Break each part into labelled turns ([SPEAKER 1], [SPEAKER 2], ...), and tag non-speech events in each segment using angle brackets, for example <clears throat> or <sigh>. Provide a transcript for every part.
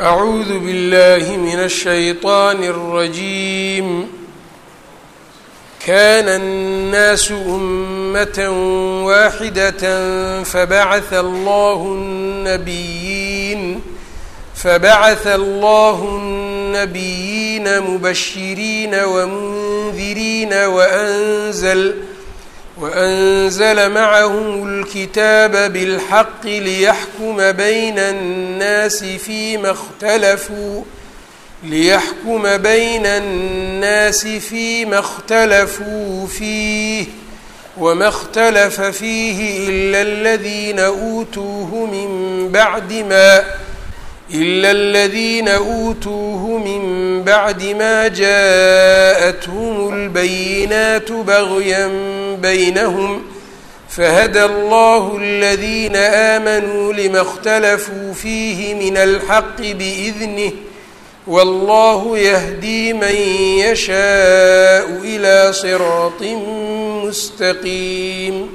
[SPEAKER 1] أعوذ بالله من الشيطان الرجيم كان الناس أمة واحدة فبعث الله النبيين فبعث الله النبيين مبشرين ومنذرين وأنزل وأنزل معهم الكتاب بالحق ليحكم بين الناس فيما اختلفوا ليحكم بين الناس فيما اختلفوا فيه وما اختلف فيه إلا الذين أوتوه من بعد ما إلا الذين أوتوه من بعد ما جاءتهم البينات بغيا بينهم فهدى الله الذين آمنوا لما اختلفوا فيه من الحق بإذنه والله يهدي من يشاء إلى صراط مستقيم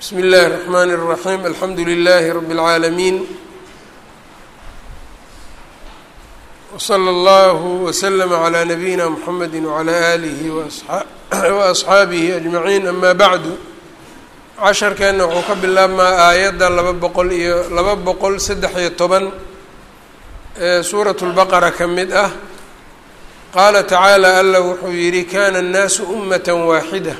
[SPEAKER 1] بسم الله الرحمن الرحيم الحمد لله رب العالمين وصلى الله وسلم على نبيina mحamedi وعlى آlihi وأصxaabihi أجمaعiin ama bعdu casharkeenna wuxuu ka bilaabmaa aayadda laba boqol iyo laba boqol saddex iyo toban ee suuraة الbaqara ka mid ah qaala tacaalى alla wuxuu yihi kana الnaasu أmaة waaxidة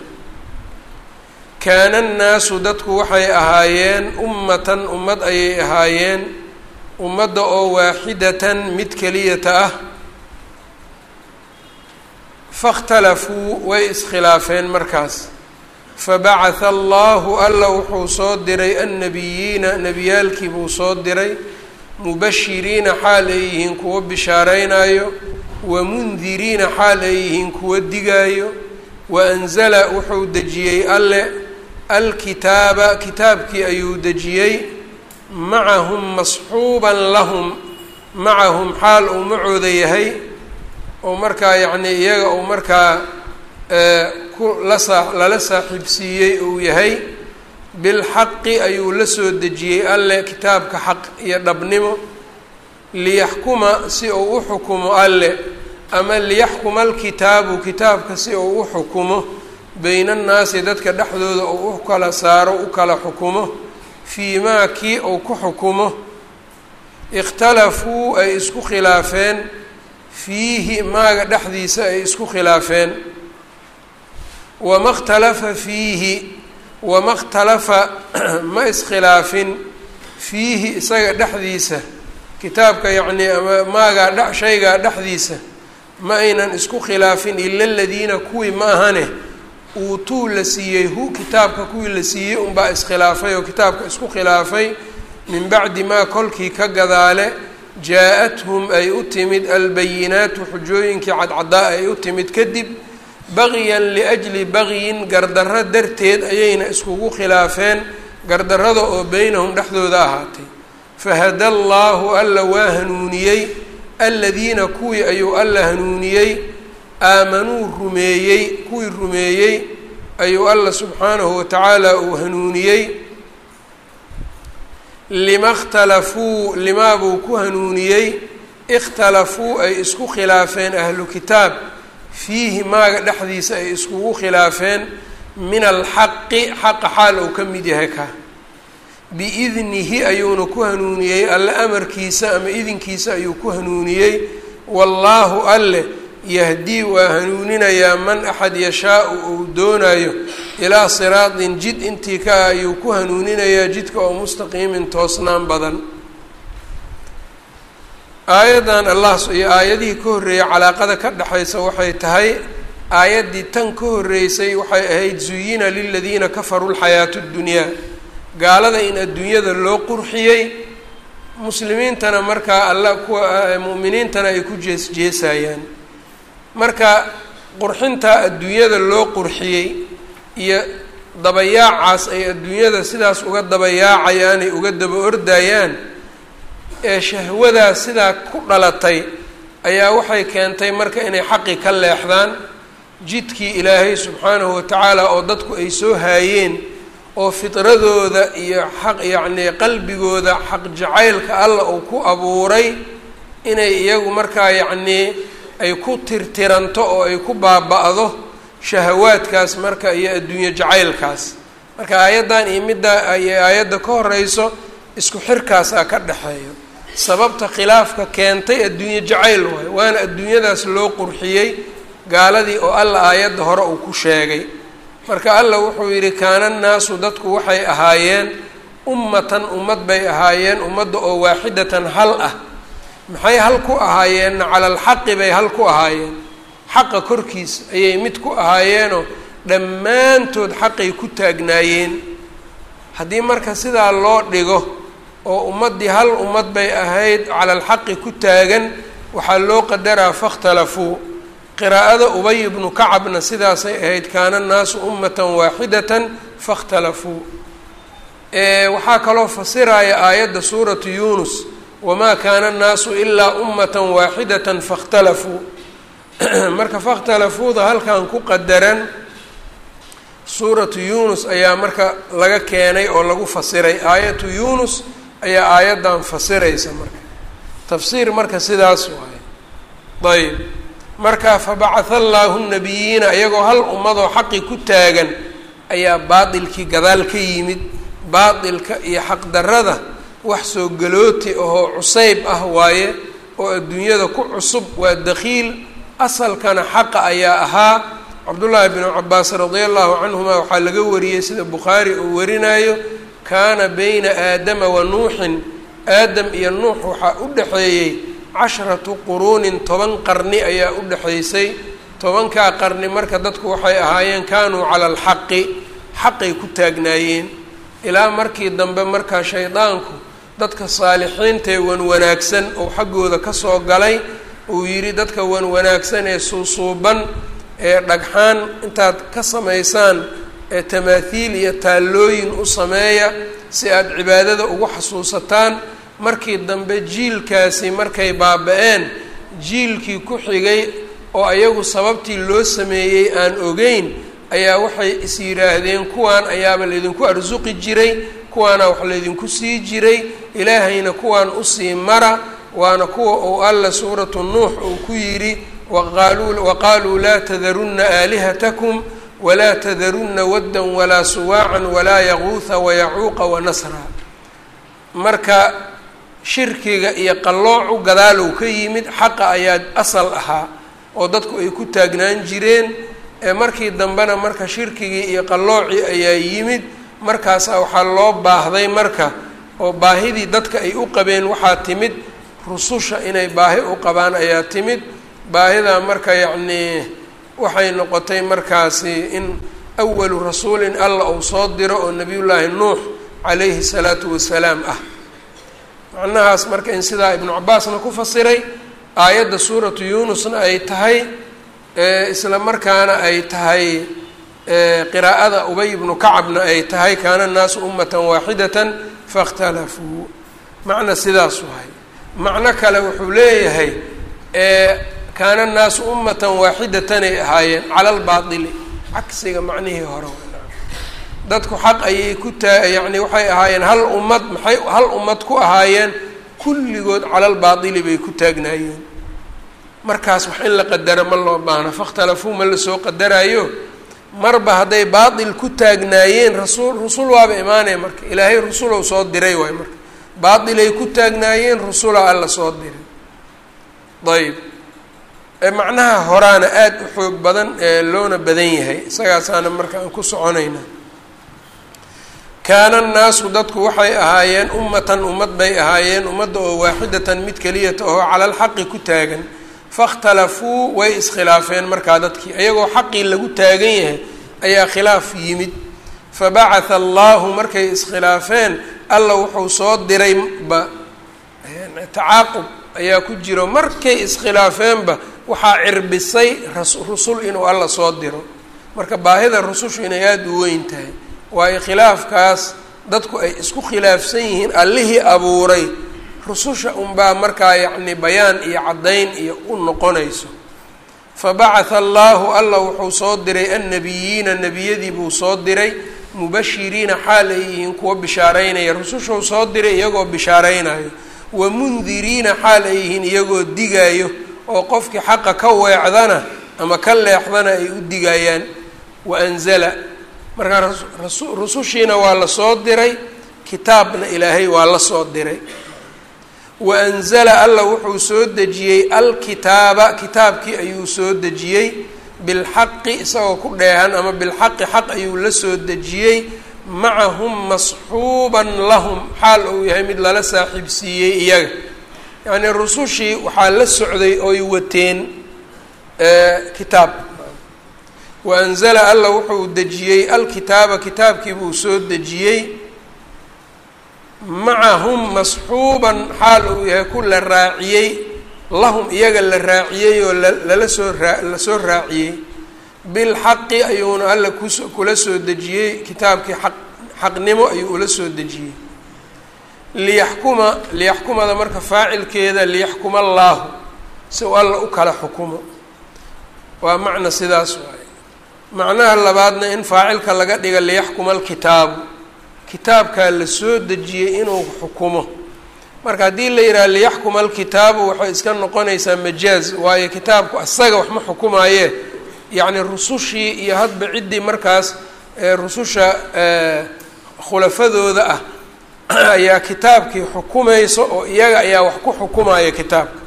[SPEAKER 1] kaana الnaasu dadku waxay ahaayeen ummatan ummad ayay ahaayeen ummadda oo waaxidatan mid keliyata ah. Faاkhtalafuu way iskhilaafeen markaas. Fabacatha allahu alla wuxuu soo diray annabiyiina nebiyaalkii buu soo diray. Mubashiriina xaal ay yihiin kuwo bishaaraynayo wamundiriina xaal ay yihiin kuwo digaayo. Waanzala wuxuu dejiyey alle. Alkitaaba kitaabkii ayuu dejiyey macahum masxuuban lahum macahum xaal uu macooda yahay oo markaa yacnii iyaga uu markaa ku lasaa lala saaxiibsiiyey uu yahay. bilxaqi ayuu la soo dejiyey alle kitaabka xaq iyo dhabnimo liyaxkuma si uu u xukumo alle ama liyaxkuma alkitaabu kitaabka si uu u xukumo beyna annaasi dadka dhexdooda uu u kala saaro u kala xukumo fii maa kii uu ku xukumo ikhtalafuu ay isku khilaafeen fiihi maaga dhexdiisa ay isku khilaafeen. Wama ikhtalafa fiihi wama ikhtalafa <clears throat> ma iskhilaafin fiihi isaga dhexdiisa kitaabka yacnii ama maagaa dhe shaygaa dhexdiisa ma aynan isku khilaafin ila aladiina kuwii ma ahane uutuu la siiyey hu kitaabka kuwii la siiyey unbaa iskhilaafay oo kitaabka isku khilaafay min bacdi maa kolkii ka gadaale jaa-athum ay u timid albayinaatu xujooyinkii cadcadaa ay u timid kadib bagyan liajli bagyin gardarro darteed ayayna iskugu khilaafeen gardarrada oo beynahum dhexdooda ahaatay. Fahada allaahu alla waa hanuuniyey aladiina kuwii ayuu alla hanuuniyey aamanuu rumeeyey kuwii rumeeyey ayuu alla subxaanahu watacaala uu hanuuniyey. Lima اkhtalafuu limaa buu ku hanuuniyey. Ikhtalafuu ay isku khilaafeen ahlu kitaab. Fiihi maaga dhexdiisa ay iskugu khilaafeen. Min alxaqi xaqa xaal uu ka mid yahay ka. Biidnihi ayuuna ku hanuuniyey. Alle amarkiisa ama idinkiisa ayuu ku hanuuniyey. Wallaahu alle yahdii waa hanuuninayaa man axad yashaau uu doonayo ilaa siraatin jid. Intii ka ah ayuu ku hanuuninayaa jidka oo mustaqiimin toosnaan badan. Aayaddan allah iyo aayadihii ka horreeyay calaaqada ka dhexaysa waxay tahay aayaddii tan ka horreysay waxay ahayd zuyina liladiina kafaruu lxayaatu ddunyaa gaalada in adduunyada loo qurxiyey muslimiintana markaa alla kuwa mu'miniintana ay ku jees jeesayaan marka qurxintaa adduunyada loo qurxiyey iyo dabayaacaas ay adduunyada sidaas uga dabayaacayaan ay uga daba ordayaan ee shahwadaas sidaa ku dhalatay ayaa waxay keentay marka inay xaqi ka leexdaan jidkii ilaahay subxaanahu watacaala oo dadku ay soo haayeen oo fitradooda iyo xaq yacnii qalbigooda xaq jacaylka alla uu ku abuuray inay iyagu markaa yacnii ay ku tirtiranto oo ay ku baaba-do shahawaadkaas marka iyo adduunyo jacaylkaas. Marka aayaddan iyo midda ay aayadda ka horeyso isku xirkaasaa ka dhexeeyo sababta khilaafka keentay adduunyo jacayl waayo waana adduunyadaas loo qurxiyey gaaladii oo alla aayadda hore uu ku sheegay. Marka alla wuxuu yidhi kaana nnaasu dadku waxay ahaayeen ummatan ummad bay ahaayeen ummadda oo waaxidatan hal ah maxay hal ku ahaayeenna cala alxaqi bay hal ku ahaayeen. Xaqa korkiisa ayay mid ku ahaayeenoo dhammaantood xaqay ku taagnaayeen. Haddii marka sidaa loo dhigo oo ummaddii hal ummad bay ahayd cala alxaqi ku taagan waxaa loo qadaraa fakhtalafuu qiraa'ada ubay ibnu kacabna sidaasay ahayd kaana annaasu ummatan waaxidatan fakhtalafuu waxaa kaloo fasiraya aayadda suuratu yuunus wamaa kaana annaasu ilaa ummatan waaxidatan fakhtalafuu marka fakhtalafuuda halkan ku qadaran suuratu yuunus ayaa marka laga keenay oo lagu fasiray aayatu yuunus ayaa aayaddan fasiraysa marka tafsiir marka sidaas waaye ayb marka fabacatha allaahu nabiyiina iyagoo hal ummadoo xaqi ku taagan ayaa baatilkii gadaal ka yimid baatilka iyo xaqdarrada wax soo galooti ahoo cusayb ah waaye oo adduunyada ku cusub waa dakhiil asalkana xaqa ayaa ahaa. Cabdullaahi bnu cabaas radia allahu canhuma waxaa laga wariyey sida bukhaari uu warinayo kaana bayna aadama wa nuuxin. Aadam iyo nuux waxaa u dhexeeyey casharatu quruunin toban qarni ayaa u dhexaysay tobankaa qarni marka dadku waxay ahaayeen kaanuu cala alxaqi xaqay ku taagnaayeen. Ilaa markii dambe markaa shaydaanku dadka saalixiintaee wan wanaagsan oo xaggooda ka soo galay uu yidhi dadka wan wanaagsan ee suusuuban ee dhagxaan intaad ka samaysaan ee tamaathiil iyo taallooyin u sameeya si aad cibaadada ugu xasuusataan. Markii dambe jiilkaasi markay baaba-een jiilkii ku xigay oo ayagu sababtii loo sameeyey aan ogeyn ayaa waxay is yidhaahdeen kuwaan ayaaba laydinku arsuqi jiray kuwaana wax laydinku sii jiray ilaahayna kuwaan u sii mara waana kuwa uu alla suuratu nuux uu ku yidhi waqaaluu laa tadarunna aalihatakum walaa tadarunna waddan walaa suwaacan walaa yaquuha wayacuuqa wanasra marka shirkiga iyo qalloocu gadaalow ka yimid xaqa ayaa asal ahaa oo dadku ay ku taagnaan jireen. Ee markii dambena marka shirkigii iyo qalloocii ayaa yimid markaasaa waxaa loo baahday marka oo baahidii dadka ay u qabeen waxaa timid rususha inay baahi u qabaan ayaa timid. Baahidaa marka yacnii waxay noqotay markaasi in awalu rasuulin alla uu soo diro oo nebiyullaahi nuux calayhi salaatu wasalaam ah. Macnahaas marka in sidaa ibnu cabaasna ku fasiray aayadda suuratu yuunusna ay tahay isla markaana ay tahay qiraa'ada ubay ibnu kacabna ay tahay kaana annaasu ummatan waaxidatan faاkhtalafuu macna sidaas wahay macno kale wuxuu leeyahay kaana annaasu ummatan waaxidatanay ahaayeen cala albaatili cagsiga macnihii hore dadku xaq ayay ku taa yacni waxay ahaayeen hal ummad maxay hal ummad ku ahaayeen kulligood cala albaatili bay ku taagnaayeen. Markaas wax in la qadaro ma loo baahno fakhtalafuu ma la soo qadaraayo marba hadday baatil ku taagnaayeen rasuul rusul waaba imaanaya marka. Ilaahay rusulow soo diray waay marka. Baatilay ku taagnaayeen rusula alla soo diray. Ayb macnaha horaana aada u xoog badan ee loona badan yahay. Isagaasaana marka aan ku soconayna. Kaana annaasu dadku waxay ahaayeen ummatan ummad bay ahaayeen ummadda oo waaxidatan mid keliyata oo cala alxaqi ku taagan fakhtalafuu way iskhilaafeen markaa dadkii. Ayagoo xaqii lagu taagan yahay ayaa khilaaf yimid. Fabacatha allaahu markay iskhilaafeen alla wuxuu soo diray ba tacaaqub ayaa ku jiro. Markay iskhilaafeenba waxaa cirbisay rusul inuu alla soo diro. Marka baahida rusushu inay aada u weyn tahay waayo khilaafkaas dadku ay isku khilaafsan yihiin allihii abuuray rususha unbaa markaa yacni bayaan iyo caddayn iyo u noqonayso. Fabacatha allaahu alla wuxuu soo diray annabiyiina nebiyadii buu soo diray mubashiriina xaal ay yihiin kuwa bishaaraynaya. Rusushuu soo diray iyagoo bishaaraynayo. Wamundiriina xaal ay yihiin iyagoo digaayo oo qofkii xaqa ka weecdana ama ka leexdana ay u digayaan waanzala markaa rusushiina waa la soo diray kitaabna ilaahay waa la soo diray waanzala alla wuxuu soo dejiyey alkitaaba. Kitaabkii ayuu soo dejiyey. Bilxaqi isagoo ku dheehan ama bilxaqi xaq ayuu la soo dejiyey. Macahum masxuuban lahum. Xaal uu yahay mid lala saaxiibsiiyey iyaga. Yacnii rusushii waxaa la socday oy wateen kitaab. Waanzala alla wuxuu dejiyey alkitaaba. Kitaabkii buu soo dejiyey macahum masxuuban xaal uu yahay ku la raaciyey lahum iyaga la raaciyey oo lala soo raa la soo raaciyey. Bilxaqi ayuuna alla kus kula soo dejiyey kitaabkii aq xaqnimo ayuu ula soo dejiyey. Liyaxkuma liyaxkumada marka faacilkeeda liyaxkuma allaahu si uu alla u kala xukumo. Waa macna sidaas waaye. Macnaha labaadna in faacilka laga dhiga liyaxkuma alkitaabu kitaabkaa la soo dejiyey inuu xukumo. Marka haddii la yidhaha liyaxkuma alkitaabu waxay iska noqonaysaa majaaz waayo kitaabku asaga wax ma xukumaayee yacni rusushii iyo hadba ciddii markaas rususha khulafadooda ah <clears throat> ayaa kitaabkii xukumayso oo iyaga ayaa wax ku xukumaya kitaabka.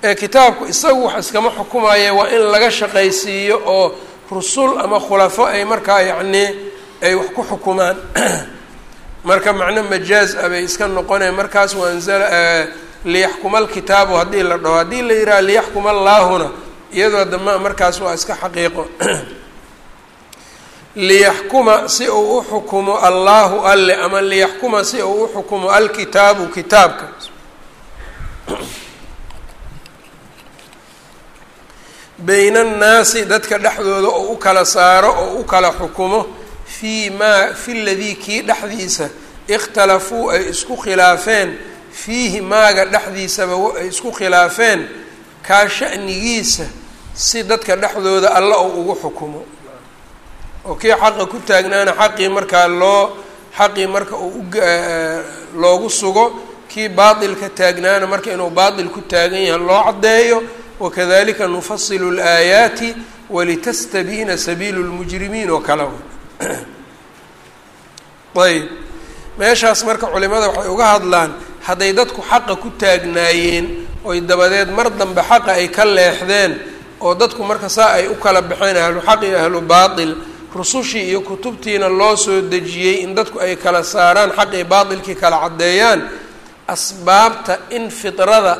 [SPEAKER 1] <clears throat> Kitaabku isagu wax iskama xukumaaye waa in laga shaqaysiiyo oo rusul ama khulafo ay markaa yacnii ay wax ku xukumaan. <clears throat> Marka macno majaaz ah bay iska noqonaya markaas waanzala liyaxkuma alkitaabu haddii la dhaho. Haddii la yidhaha liyaxkuma allaahuna iyadoo dama markaas waa iska xaqiiqo. <clears throat> Liyaxkuma si uu u xukumo allaahu alle ama liyaxkuma si uu u xukumo alkitaabu kitaabka. <clears throat> Bayna annaasi dadka dhexdooda oo u kala saaro oo u kala xukumo fii maa fi ladii kii dhexdiisa ikhtalafuu ay isku khilaafeen. Fiihi maaga dhexdiisaba ay isku khilaafeen. Kaa sha'nigiisa si dadka dhexdooda alla ou ugu xukumo. Oo kii xaqa ku taagnaana xaqii markaa loo xaqii marka uu loogu sugo kii baatilka taagnaana marka inuu baatil ku taagan yahay loo caddeeyo. Wakadalika nufasilu اlaayaati walitastabiina sabiilu lmujrimiin oo kale <clears throat> ayb meeshaas marka culimada waxay uga hadlaan hadday dadku xaqa ku taagnaayeen oy dabadeed mar dambe xaqa ay ka leexdeen oo dadku marka saa ay u kala baxeen ahlu xaq iyo ahlu baatil rusushii iyo kutubtiina loo soo dejiyey in dadku ay kala saaraan xaq iyo baatilkii kala caddeeyaan asbaabta in fidrada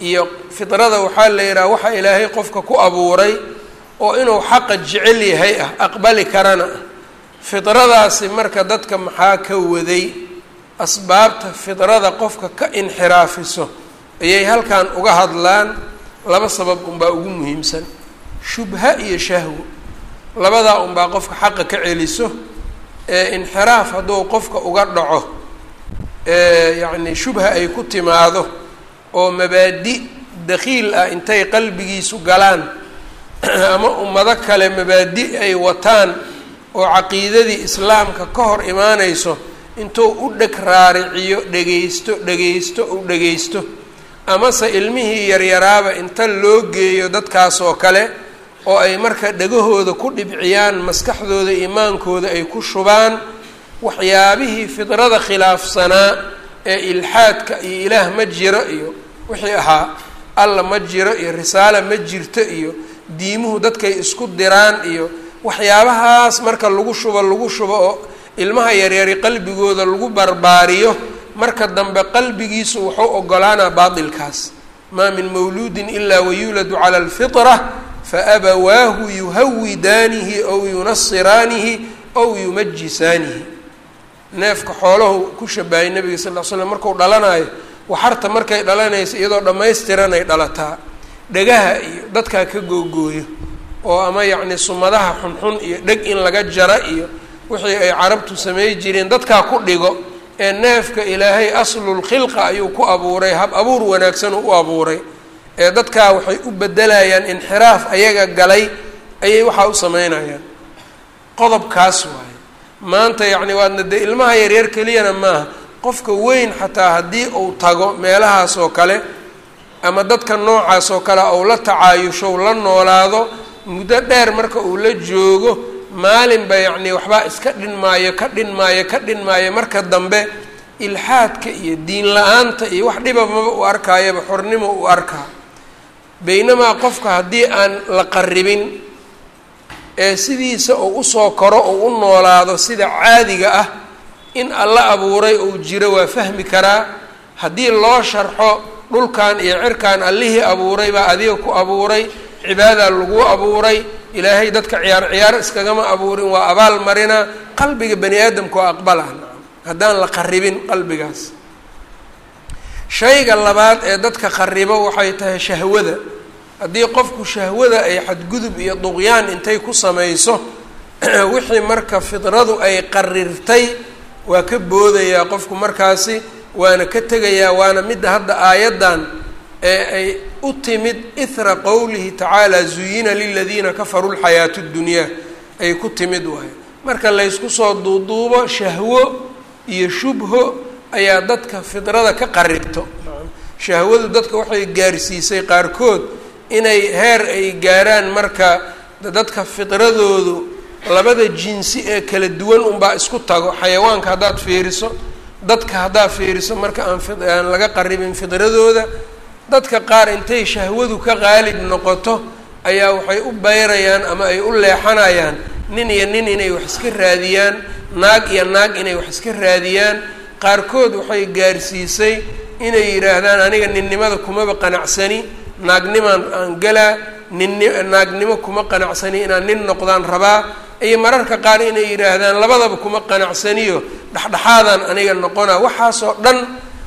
[SPEAKER 1] iyo fidrada waxaa la yidhaha waxa ilaahay qofka ku abuuray oo inuu xaqa jecel yahay ah aqbali karana ah fidradaasi marka dadka maxaa ka waday asbaabta fidrada qofka ka inxiraafiso ayay halkan uga hadlaan. Laba sabab unbaa ugu muhiimsan. Shubha iyo shahwo labadaa unbaa qofka xaqa ka celiso. Ee inxiraaf hadduu qofka uga dhaco ee yacni shubha ay ku timaado oo mabaadi dakhiil ah intay qalbigiisu galaan <clears throat> ama ummado kale mabaadi ay wataan oo caqiidadii islaamka ka hor imaanayso intuu u dheg raariciyo dhegaysto dhegaysto u dhegaysto amase ilmihii yaryaraaba inta loo geeyo dadkaasoo kale oo ay marka dhegahooda ku dhibciyaan maskaxdooda iimaankooda ay ku shubaan waxyaabihii fidrada khilaafsanaa ee ilxaadka iyo ilaah ma jiro iyo wixii ahaa alla ma jiro iyo risaala ma jirto iyo diimuhu dadkay isku diraan iyo waxyaabahaas marka lagu shubo lagu shubo oo ilmaha yaryari qalbigooda lagu barbaariyo marka dambe qalbigiisu wuxuu ogolaanaa baatilkaas. Maa min mawluudin ilaa wayuuladu cala alfitra faabawaahu yuhawidaanihi ow yunasiraanihi ow yumajisaanihi neefka xoolahu ku shabahay nabiga sal l slam marku dhalanayo waxarta markay dhalanayso iyadoo dhammaystiran ay dhalataa dhegaha iyo dadkaa ka googooyo oo ama yacni sumadaha xunxun iyo dheg in laga jara iyo wixii ay carabtu samey jireen dadkaa ku dhigo ee neefka ilaahay aslulkhilqa ayuu ku abuuray hab abuur wanaagsan uu u abuuray. Ee dadkaa waxay u bedelayaan inxiraaf ayaga galay ayay waxaa u sameynayaan. Qodobkaas waaye. Maanta yacni waadna dee ilmaha yaryar keliyana maaha. Qofka weyn xataa haddii uu tago meelahaas oo kale ama dadka noocaas oo kale ou la tacaayusho la noolaado muddo dheer marka uu la joogo maalinba yacnii waxbaa iska dhinmaayo ka dhinmaayo ka dhinmaayo marka dambe ilxaadka iyo diin la'aanta iyo wax dhiba maba u arkaayaba xornimo u arkaa. Baynamaa qofka haddii aan la qaribin ee sidiisa uu u soo koro uu u noolaado sida caadiga ah in alla abuuray uu jiro waa fahmi karaa. Haddii loo sharxo dhulkan iyo cirkan allihii abuuray baa adiga ku abuuray cibaadaa lagu abuuray. Ilaahay dadka ciyaar ciyaar iskagama abuurin. Waa abaal marina qalbiga bani aadamka oo aqbalah haddaan la qaribin qalbigaas. Shayga labaad ee dadka qaribo waxay tahay shahwada. Haddii qofku shahwada ay xadgudub iyo duqyaan intay ku samayso <clears throat> wixii marka fidradu ay qarirtay waa ka boodayaa qofku markaasi waana ka tegayaa waana midda hadda aayaddan ee ay u timid ithra qowlihi tacaala zuyina liladiina kafaruu lxayaatu ddunyaa ay ku timid waayo. Marka laysku soo duuduubo shahwo iyo shubho ayaa dadka fidrada ka qaribto shahwadu dadka waxay gaarsiisay qaarkood inay heer ay gaaraan marka dadka fidradoodu labada jinsi ee kala duwan unbaa isku tago. Xayawaanka haddaad fiiriso dadka haddaad fiiriso marka aan aan laga qaribin fidradooda dadka qaar intay shahwadu ka qaalib noqoto ayaa waxay u beyrayaan ama ay u leexanayaan nin iyo nin inay wax iska raadiyaan naag iyo naag inay wax iska raadiyaan. Qaarkood waxay gaarsiisay inay yidhaahdaan aniga ninnimada kumaba qanacsani naagnimaan aan galaa ninni naagnimo kuma qanacsani inaan nin noqdaan rabaa. Iyo mararka qaar inay yidhaahdaan labadaba kuma qanacsaniyo dhexdhexaadaan aniga noqonaa. Waxaasoo dhan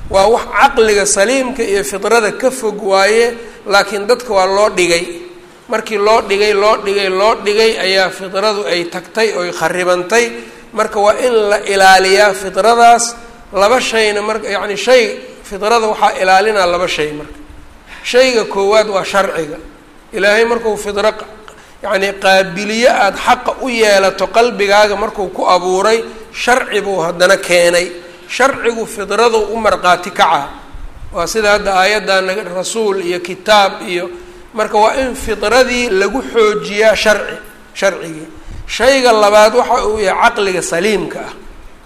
[SPEAKER 1] waa wax caqliga saliimka iyo fidrada ka fog waaye laakiin dadka waa loo dhigay. Markii loo dhigay loo dhigay loo dhigay ayaa fidradu ay tagtay oy kharibantay marka waa in la ilaaliyaa fidradaas laba shayna marka yacni shay fidrada waxaa ilaalinaa laba shay marka. Shayga koowaad waa sharciga. Ilaahay markuu fidro yacni qaabiliyo aada xaqa u yeelato qalbigaaga markuu ku abuuray sharci buu haddana keenay sharcigu fidradu u marqaati kaca. Waa sida hadda aayadda rasuul iyo kitaab iyo marka waa in fidradii lagu xoojiyaa sharci sharcigii shayga labaad waxa uu yahay caqliga saliimka ah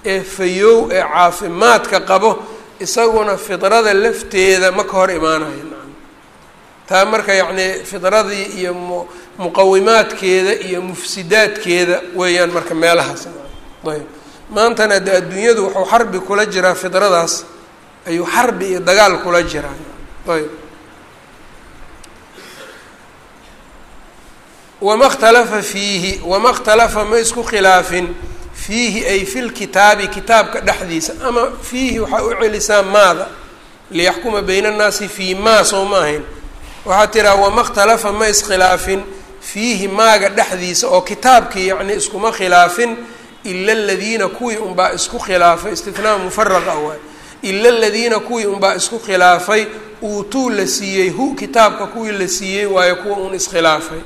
[SPEAKER 1] ee fayow ee caafimaadka qabo isaguna fidrada lafteeda ma ka hor imaanayo nacam. Taa marka yacni fidradii iyo mu muqawimaadkeeda iyo mufsidaadkeeda weeyaan marka meelahaas ayb maantana ade adduunyadu wuxuu xarbi kula jiraa fidradaas ayuu xarbi iyo dagaal kula jiraa. Ayb. Wama khtalafa fiihi wama khtalafa ma isku khilaafin fiihi ay fi lkitaabi kitaabka dhexdiisa ama fiihi waxaa u celisaa maada liyaxkuma bayna annaasi fii maa soo ma ahayn. Waxaad tiraa wama khtalafa ma iskhilaafin fiihi maaga dhexdiisa oo kitaabkii yacni iskuma khilaafin ila aladiina kuwii unbaa isku khilaafay istinaa mufaraqa waay ila aladiina kuwii unbaa isku khilaafay uutuu la siiyey hu kitaabka kuwii la siiyey waayo kuwa un iskhilaafay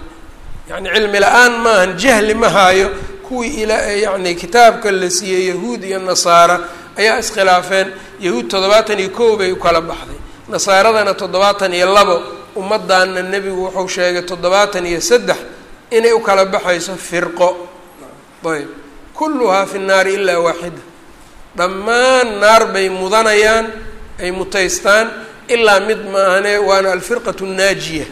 [SPEAKER 1] yacni cilmi la'aan maahan jahli ma haayo kuwii ila yacni kitaabka la siiyey yahuud iyo nasaara ayaa iskhilaafeen yahuud toddobaatan iyo bay u kala baxday nasaaradana toddobaatan iyo labo ummaddaana nebigu wuxuu sheegay toddobaatan iyo saddex inay u kala baxayso firqo ayb kulluhaa fi nnaari ilaa waaxida dhammaan naar bay mudanayaan ay mutaystaan ilaa mid maahane waana alfirqatu nnaajiya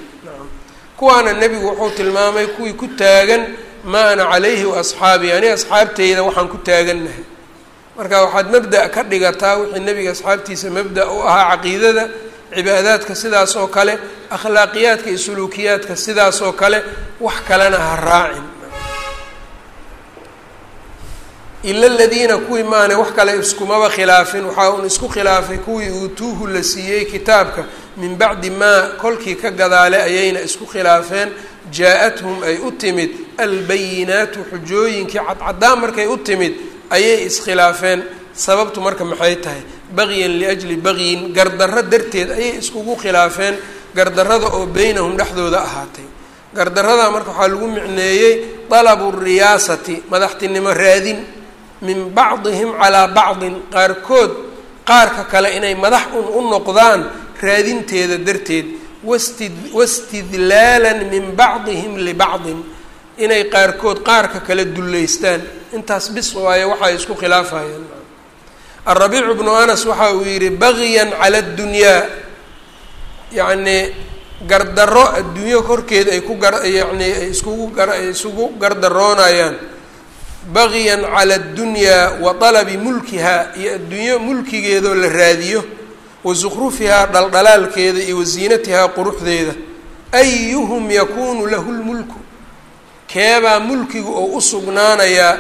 [SPEAKER 1] kuwaana nebigu wuxuu tilmaamay kuwii ku taagan maa ana calayhi wa asxaabii ani asxaabteyda waxaan ku taagannahay. Marka waxaad mabda' ka dhigataa wixii nebiga asxaabtiisa mabda' u ahaa caqiidada cibaadaadka sidaas oo kale akhlaaqiyaadka iyo suluukiyaadka sidaas oo kale wax kalena ha raacin ila aladiina kuwii maane wax kale iskumaba khilaafin. Waxaa un isku khilaafay kuwii uutuuhu la siiyey kitaabka min bacdi maa kolkii ka gadaale ayayna isku khilaafeen. Jaa-athum ay u timid albayinaatu xujooyinkii cadcaddaan markay u timid ayay iskhilaafeen sababtu marka maxay tahay? Bagyan liajli bagyin gardarro darteed ayay iskugu khilaafeen. Gardarrada oo beynahum dhexdooda ahaatay. Gardarradaa marka waxaa lagu micneeyey dalabu riyaasati madaxtinimo raadin min bacdihim calaa bacdin qaarkood qaarka kale inay madax un u noqdaan raadinteeda darteed wastid wastidlaalan min bacdihim libacdin inay qaarkood qaarka kale dullaystaan intaas bis waaye waxay isku khilaafayaan. Arabiicu bnu anas waxa uu yidhi bagyan cala addunyaa. Yacnii gardarro adduunyo korkeeda ay ku gar yacni ay iskugu gar isugu gardaroonayaan bagyan cala addunyaa wa talabi mulkihaa iyo adduunyo mulkigeedoo la raadiyo wa sukhrufihaa dhaldhalaalkeeda iyo wa ziinatihaa quruxdeeda ayuhum yakuunu lahu lmulku keebaa mulkigu oo u sugnaanayaa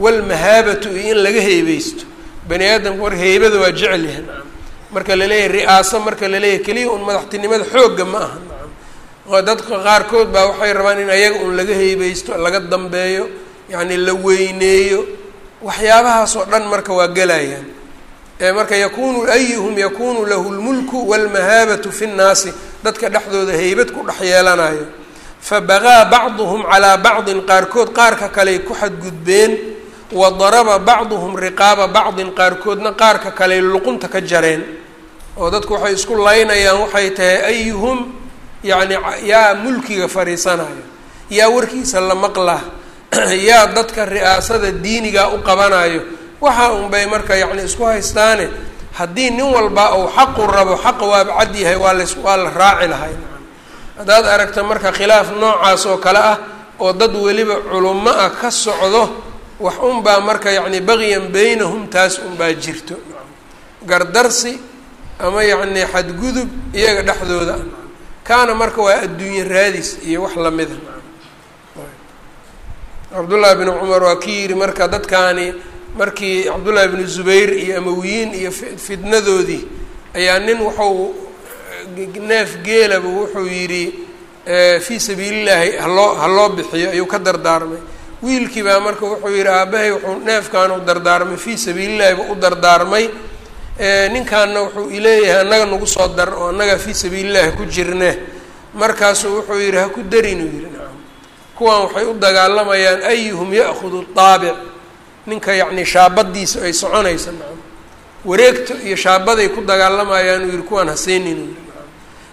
[SPEAKER 1] walmahaabatu iyo in laga heybeysto bani aadamku war heybada waa jecel yahay. Nacam marka la leeyahay ri'aaso marka la leeyahay keliya un madaxtinimada xoogga ma aha. Nacam oo dadka qaarkood baa waxay rabaan in ayaga un laga heybeysto laga dambeeyo yacni la weyneeyo waxyaabahaas oo dhan marka waa gelayaan. Marka yakunu ayuhum yakunu lahu lmulku walmahaabatu fi nnaasi dadka dhexdooda heybad ku dhex yeelanayo fabagaa bacduhum calaa bacdin qaarkood qaarka kaley ku xadgudbeen wa daraba bacduhum riqaaba bacdin qaarkoodna qaarka kaley luqunta ka jareen. Oo dadku waxay isku laynayaan waxay tahay ayuhum yacni yaa mulkiga fariisanayo yaa warkiisa la maqlaa <clears throat> yaa dadka ri'aasada diiniga u qabanayo waxa unbay marka yacni isku haystaane. Haddii nin walba uu xaqu rabo xaqa waaba cad yahay waa las waa la raaci lahay. Haddaad aragta marka khilaaf noocaas oo kale ah oo dad weliba culummo ah ka socdo wax unbaa marka yacni bagyan beynahum taas unbaa jirto. Gardarsi ama yacni xadgudub iyaga dhexdooda. Kaana marka waa adduunye raadis iyo wax lamida cabdullaahi bnu cumar waa ki yidhi marka dadkaani markii cabdullaahi bnu zubayr iyo amawiyiin iyo fidnadoodii ayaa nin wuxuu neef geelaba wuxuu yidhi fii sabiilillaahi haloo ha loo bixiyo ayuu ka dardaarmay. Wiilkii baa marka wuxuu yidhi aabbahay wuxuu neefkaanu dardaarmay fii sabiilillahi buu u dardaarmay. Ninkaanna wuxuu ileeyahay annaga nagu soo dar oo annaga fii sabiilillahi ku jirne. Markaasuu wuxuu yidhi ha ku darinuu yidhi nacam kuwan waxay u dagaalamayaan ayuhum ya'khudu daabic ninka yacni shaabadiisa ay soconaysa nacam. Wareegto iyo shaabaday ku dagaalamayaan uu yidhi kuwaan nacam.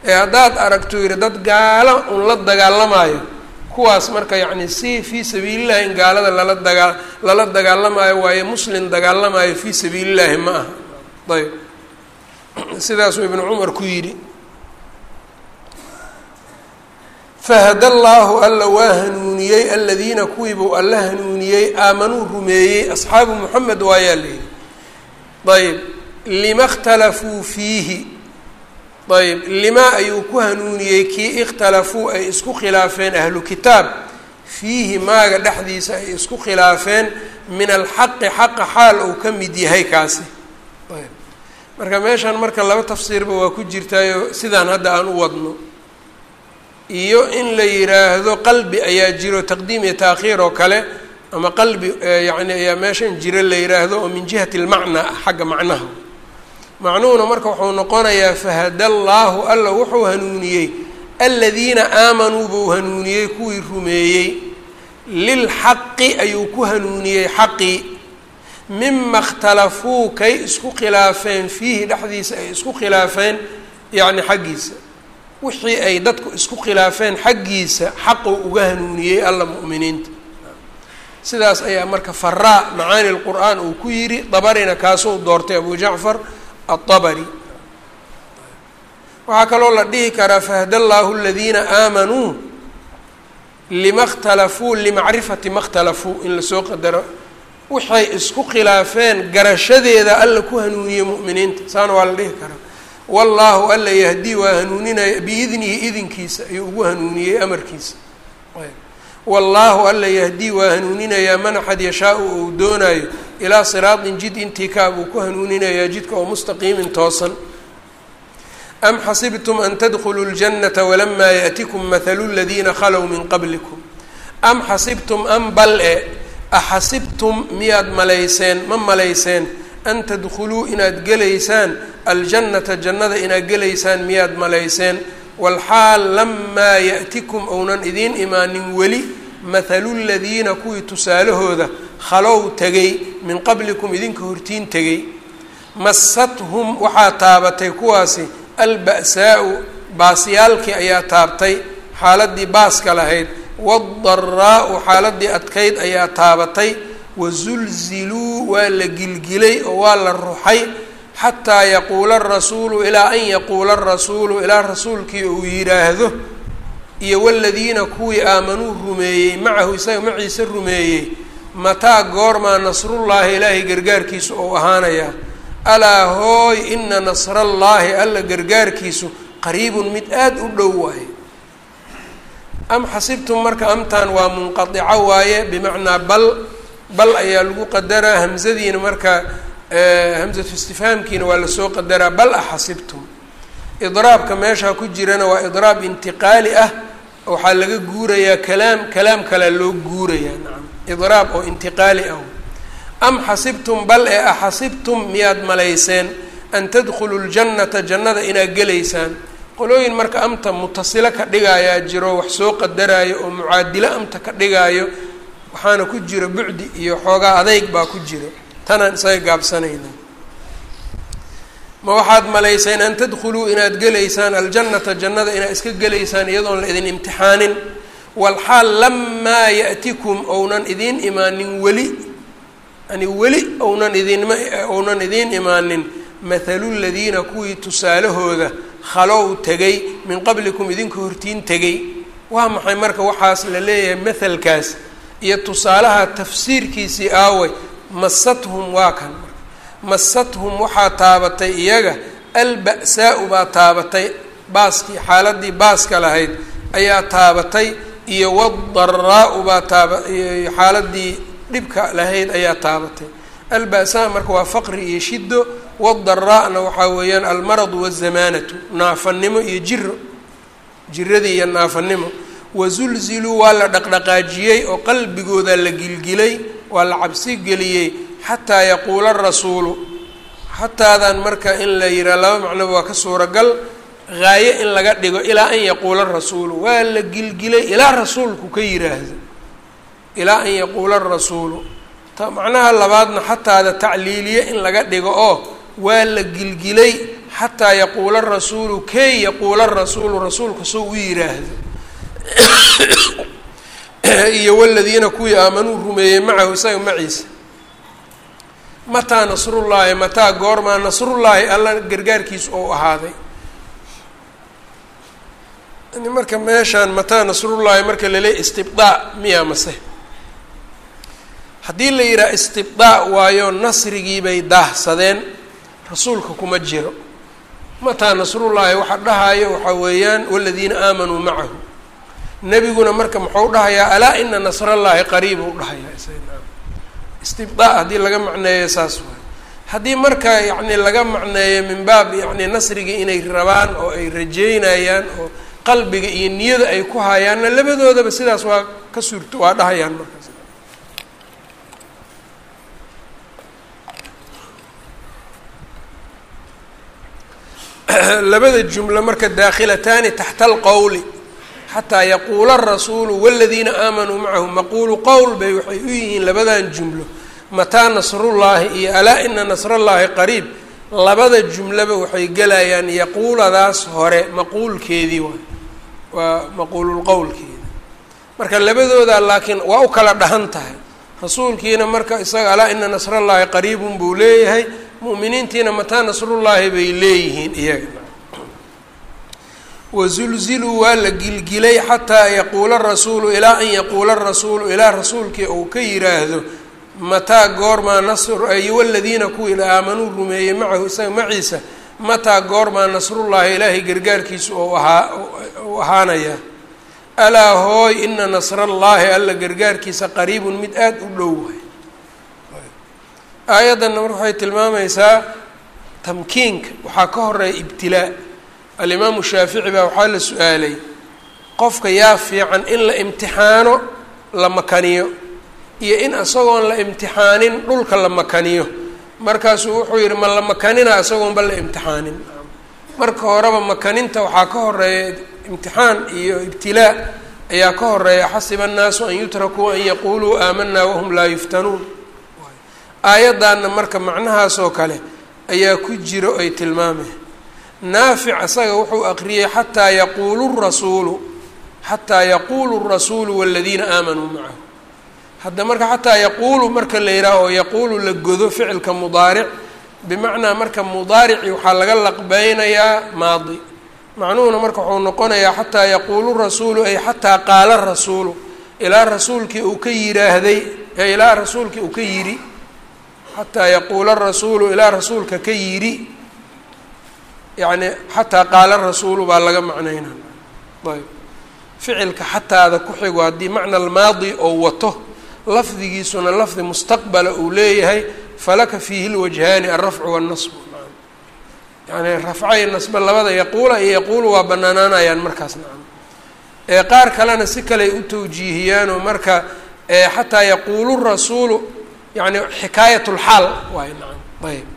[SPEAKER 1] Ee haddaad aragto yidhi dad gaalo un la dagaalamayo. Kuwaas marka yacni si fii sabiilillahi in gaalada lala dagaa lala dagaalamayo waayo muslim dagaalamayo fii sabiilillaahi ma aha. Ayb sidaasuu ibnu cumar ku yidhi fahada allaahu alla waa hanuuniyey aladiina kuwiibuu alla hanuuniyey aamanuu rumeeyey asxaabu moxamed waayaa layidhi ayb lima اkhtalafuu fiihi ayb lima ayuu ku hanuuniyey kii ikhtalafuu ay isku khilaafeen ahlu kitaab fiihi maaga dhexdiisa ay isku khilaafeen min alxaqi xaqa xaal uu ka mid yahay kaasi ayb marka meeshan marka laba tafsiirba waa ku jirtaayo sidaan hadda aan u wadno iyo in la yiraahdo qalbi ayaa jiro taqdiim iyo taakhiir oo kale ama qalbi yacni ayaa meeshan jiro la yiraahdo oo min jihati lmacnaa ah xagga macnaha. Macnuhuna marka wuxuu noqonayaa fahada allaahu alla wuxuu hanuuniyey. Aladiina aamanuu buu hanuuniyey kuwii rumeeyey. Lilxaqi ayuu ku hanuuniyey xaqii mima اkhtalafuu kay isku khilaafeen fiihi dhexdiisa ay isku khilaafeen yacni xaggiisa wixii ay dadku isku khilaafeen xaggiisa xaquu uga hanuuniyey alla mu'miniinta. Sidaas ayaa marka faraa macaani lqur'aan uu ku yidhi dabarina kaasuu doortay abu jacfar aabari waxaa kaloo la dhihi karaa fahda allaahu aladiina aamanuu lima khtalafuu limacrifati ma khtalafuu in la soo qadaro waxay isku khilaafeen garashadeeda alla ku hanuuniyey mu'miniinta. Saana waa la dhihi karaa wallaahu alla yahdii waa hanuuninaya biidnihi idinkiisa ayuu ugu hanuuniyey amarkiisa. Wallaahu alla yahdii waa hanuuninayaa man axad yashaau ou doonaayo ilaa siraatin jid intii kaa buu ku hanuuninayaa jidka oo mustaqiimin toosan. Am xasibtum an tadkhuluu ljannata walamaa yaأtikum mathalu ladiina khalow min qablikum? Am xasibtum am bal e axasibtum miyaad malayseen ma malayseen an tadkhuluu inaad gelaysaan aljannata jannada inaad gelaysaan miyaad malayseen. Walxaal lamaa ya'tikum ounan idiin imaanin weli mathalu ladiina kuwii tusaalahooda khalow tegay min qablikum idinka hortiin tegay masathum waxaa taabatay kuwaasi alba'saau baasyaalkii ayaa taabtay xaaladii baaska lahayd. Waadaraau xaaladii adkayd ayaa taabatay wazulziluu waa la gilgilay oo waa la ruxay xataa yaquula arasuulu ilaa an yaquula arasuulu ilaa rasuulkii uu yidhaahdo iyo waladiina kuwii aamanuu rumeeyey macahu isaga maciise rumeeyey mataa goormaa nasrullaahi ilaahay gargaarkiisu ou ahaanayaa alaa hooy ina nasrallaahi alla gargaarkiisu qariibun mid aada u dhow waaye. Am xasibtum marka amtan waa munqadico waaye bimacnaa bal bal ayaa lagu qadaraa hamzadiina marka hamzatu istifhaamkiina waa la soo qadaraa bal a xasibtum idraabka meeshaa ku jirana waa idraab intiqaali ah waxaa laga guurayaa kalaam kalaam kalea loo guurayaa nacam. Idraab oo intiqaali ah. Am xasibtum bal ee axasibtum miyaad malayseen an tadkhuluu ljannata jannada inaad gelaysaan. Qolooyin marka amta mutasilo ka dhigayaa jiro wax soo qadaraayo oo mucaadilo amta ka dhigaayo waxaana ku jira bucdi iyo xoogaa adeyg baa ku jira tanaan isaga gaabsanayna. Ma waxaad malayseen an tadkhuluu inaad gelaysaan aljannata jannada inaad iska gelaysaan iyadoon la idin imtixaanin. Walxaal lamaa ya'tikum ounan idiin imaanin weli yani weli ounan idinma ounan idiin imaanin. Mathalu ladiina kuwii tusaalahooda khalow tegay min qablikum idinka hortiin tegay waa maxay marka waxaas la leeyahay mathalkaas iyo tusaalaha tafsiirkiisii aaway masathum waa kan masathum waxaa taabatay iyaga alba'saa-u baa taabatay baaskii xaaladii baaska lahayd ayaa taabatay iyo wadaraau baa taaba xaaladii dhibka lahayd ayaa taabatay. Alba'saa marka waa faqri iyo shido wadaraa'na waxaa weeyaan almaradu wazamaanatu naafanimo iyo jiro jiradii iyo naafanimo wazulziluu waa la dhaqdhaqaajiyey oo qalbigooda la gilgilay waa la cabsi geliyey xataa yaquula rasuulu xataadan marka in la yihaa laba macnoba waa ka suuragal haaye in laga dhigo ilaa an yaquula rasuulu waa la gilgilay ilaa rasuulku ka yiraahdo ilaa an yaquula rasuulu. Macnaha labaadna xataada tacliiliye in laga dhigo oo waa la gilgilay xataa yaquula rasuulu kay yaquula rasuulu rasuulka soo u yiraahdo <coughs> iyo waladiina kuwii aamanuu rumeeyey macahu isaga maciisa. Mataa nasrullaahi mataa goormaa nasrullaahi alla gargaarkiisu ou ahaaday. Yani marka meeshaan mataa nasrullaahi marka laleeya istibdaa miyaa mase haddii la yidhaha istibdaa waayo nasrigii bay daahsadeen rasuulka kuma jiro. Mataa nasrullaahi waxa dhahayo waxaa weeyaan waladiina aamanuu macahu nebiguna marka muxuu dhahayaa alaa ina nasrallaahi qariib u dhahayaa. Haddii laga macneeyo saas waay. Haddii marka yacni laga macneeyo min baab yacni nasrigii inay rabaan oo ay rajeynayaan oo qalbiga iyo niyada ay ku hayaanna labadoodaba sidaas waa ka suurto waa dhahayaan markaas <clears throat> labada jumlo marka daakhilataani taxta alqowli xataa yaquula arasuulu waladiina aamanuu macahu maquulu qowl bay waxay u yihiin labadan jumlo mataa nasrullaahi iyo alaa ina nasrallaahi qariib labada jumlaba waxay gelayaan yaquuladaas hore maquulkeedii waay waa maquululqowlkeeda marka labadooda laakiin waa u kala dhahan tahay rasuulkiina marka isaga alaa ina nasrallaahi qariibun buu leeyahay mu'miniintiina mataa nasrullaahi bay leeyihiin iyaga wazulziluu waa la gilgilay xataa yaquula rasuulu ilaa an yaquula rasuulu ilaa rasuulkii uu ka yiraahdo mataa goormaa nasr iyo waladiina kuwii aamanuu rumeeyey macahu isaga maciisa mataa goormaa nasrullaahi ilaahay gargaarkiisu ou ahaa u ahaanayaa alaa hooy ina nasrallaahi alla gargaarkiisa qariibun mid aada u dhow waay. Aayaddanna mar waxay tilmaamaysaa tamkiinka waxaa ka horreeya ibtilaa alimaamu shaafici baa waxaa la su'aalay qofka yaa fiican in la imtixaano la makaniyo iyo in isagoon la imtixaanin dhulka la makaniyo. Markaasuu wuxuu yihi ma la makanina isagoonba la imtixaanin. Marka horeba makaninta waxaa ka horreeya imtixaan iyo ibtilaa ayaa ka horreeya xasiba annaasu an yutrakuu an yaquuluu aamanaa wahum laa yuftanuun. Aayaddaana marka macnahaasoo kale ayaa ku jiro ay tilmaameen naafic isaga wuxuu aqriyey xataa yaquulu rasuulu xataa yaquulu rasuulu waladiina aamanuu macahu. Hadda marka xataa yaquulu marka la yidhaaho oo yaquulu la godo ficilka mudaaric bimacnaa marka mudaarici waxaa laga laqbeynayaa maadi. Macnuhuna marka wuxuu noqonayaa xataa yaquulu rasuulu ay xataa qaala rasuulu ilaa rasuulkii uu ka yidhaahday ilaa rasuulkii uu ka yidhi xataa yaquula rasuulu ilaa rasuulka ka yidhi yacni xataa qaala rasuulu baa laga macnaynaa ayb. Ficilka xataada ku xigo haddii macna almaadi oo wato lafdigiisuna lafdi mustaqbala uu leeyahay falaka fiihi lwajhaani alrafcu wاlnasbu yani rafca iyo nasbe labada yaquula iyo yaquulu waa banaanaanayaan markaas nacam. Ee qaar kalena si kale ay u tawjiihiyaanoo marka xataa yaquulu rasuulu yani xikaayat lxaal waay nacam. Ayb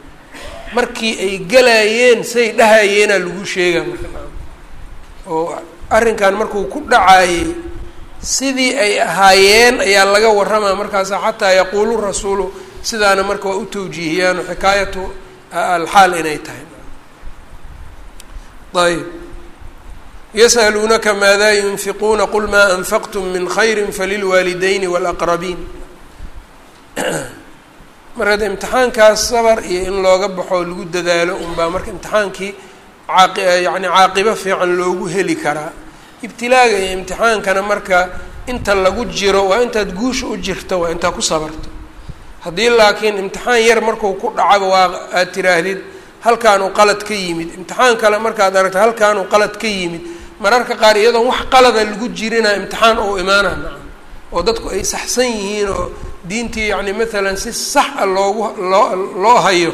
[SPEAKER 1] markii ay gelaayeen say dhahayeenaa lagu sheegaa marka nacam. Oo arrinkan markuu ku dhacaayey sidii ay ahaayeen ayaa laga warramaa markaasa xataa yaquulu rasuulu sidaana marka waa u tawjiihiyaan xikaayatu alxaal inay tahay. Ayb yas'aluunaka maadaa yunfiquuna qul maa anfaqtum min khayri falilwaalidayni wاlaqrabiin <clears throat> marka de imtixaankaas sabar iyo in looga baxo lagu dadaalo unbaa marka imtixaankii yani caaqibo fiican loogu heli karaa. Ibtilaaga iyo imtixaankana marka inta lagu jiro waa intaad guusha u jirto waa intaa ku sabarto. Haddii laakiin imtixaan yar marku ku dhacaba waa aad tiraahdid halkaanuu qalad ka yimid. Imtixaan kale markaad aragto halkaanuu qalad ka yimid mararka qaar iyadoon wax qalada lagu jirina imtixaan ou imaana oo dadku ay saxsan yihiin oo diintii yacni maalan si sax a loogu loo loo hayo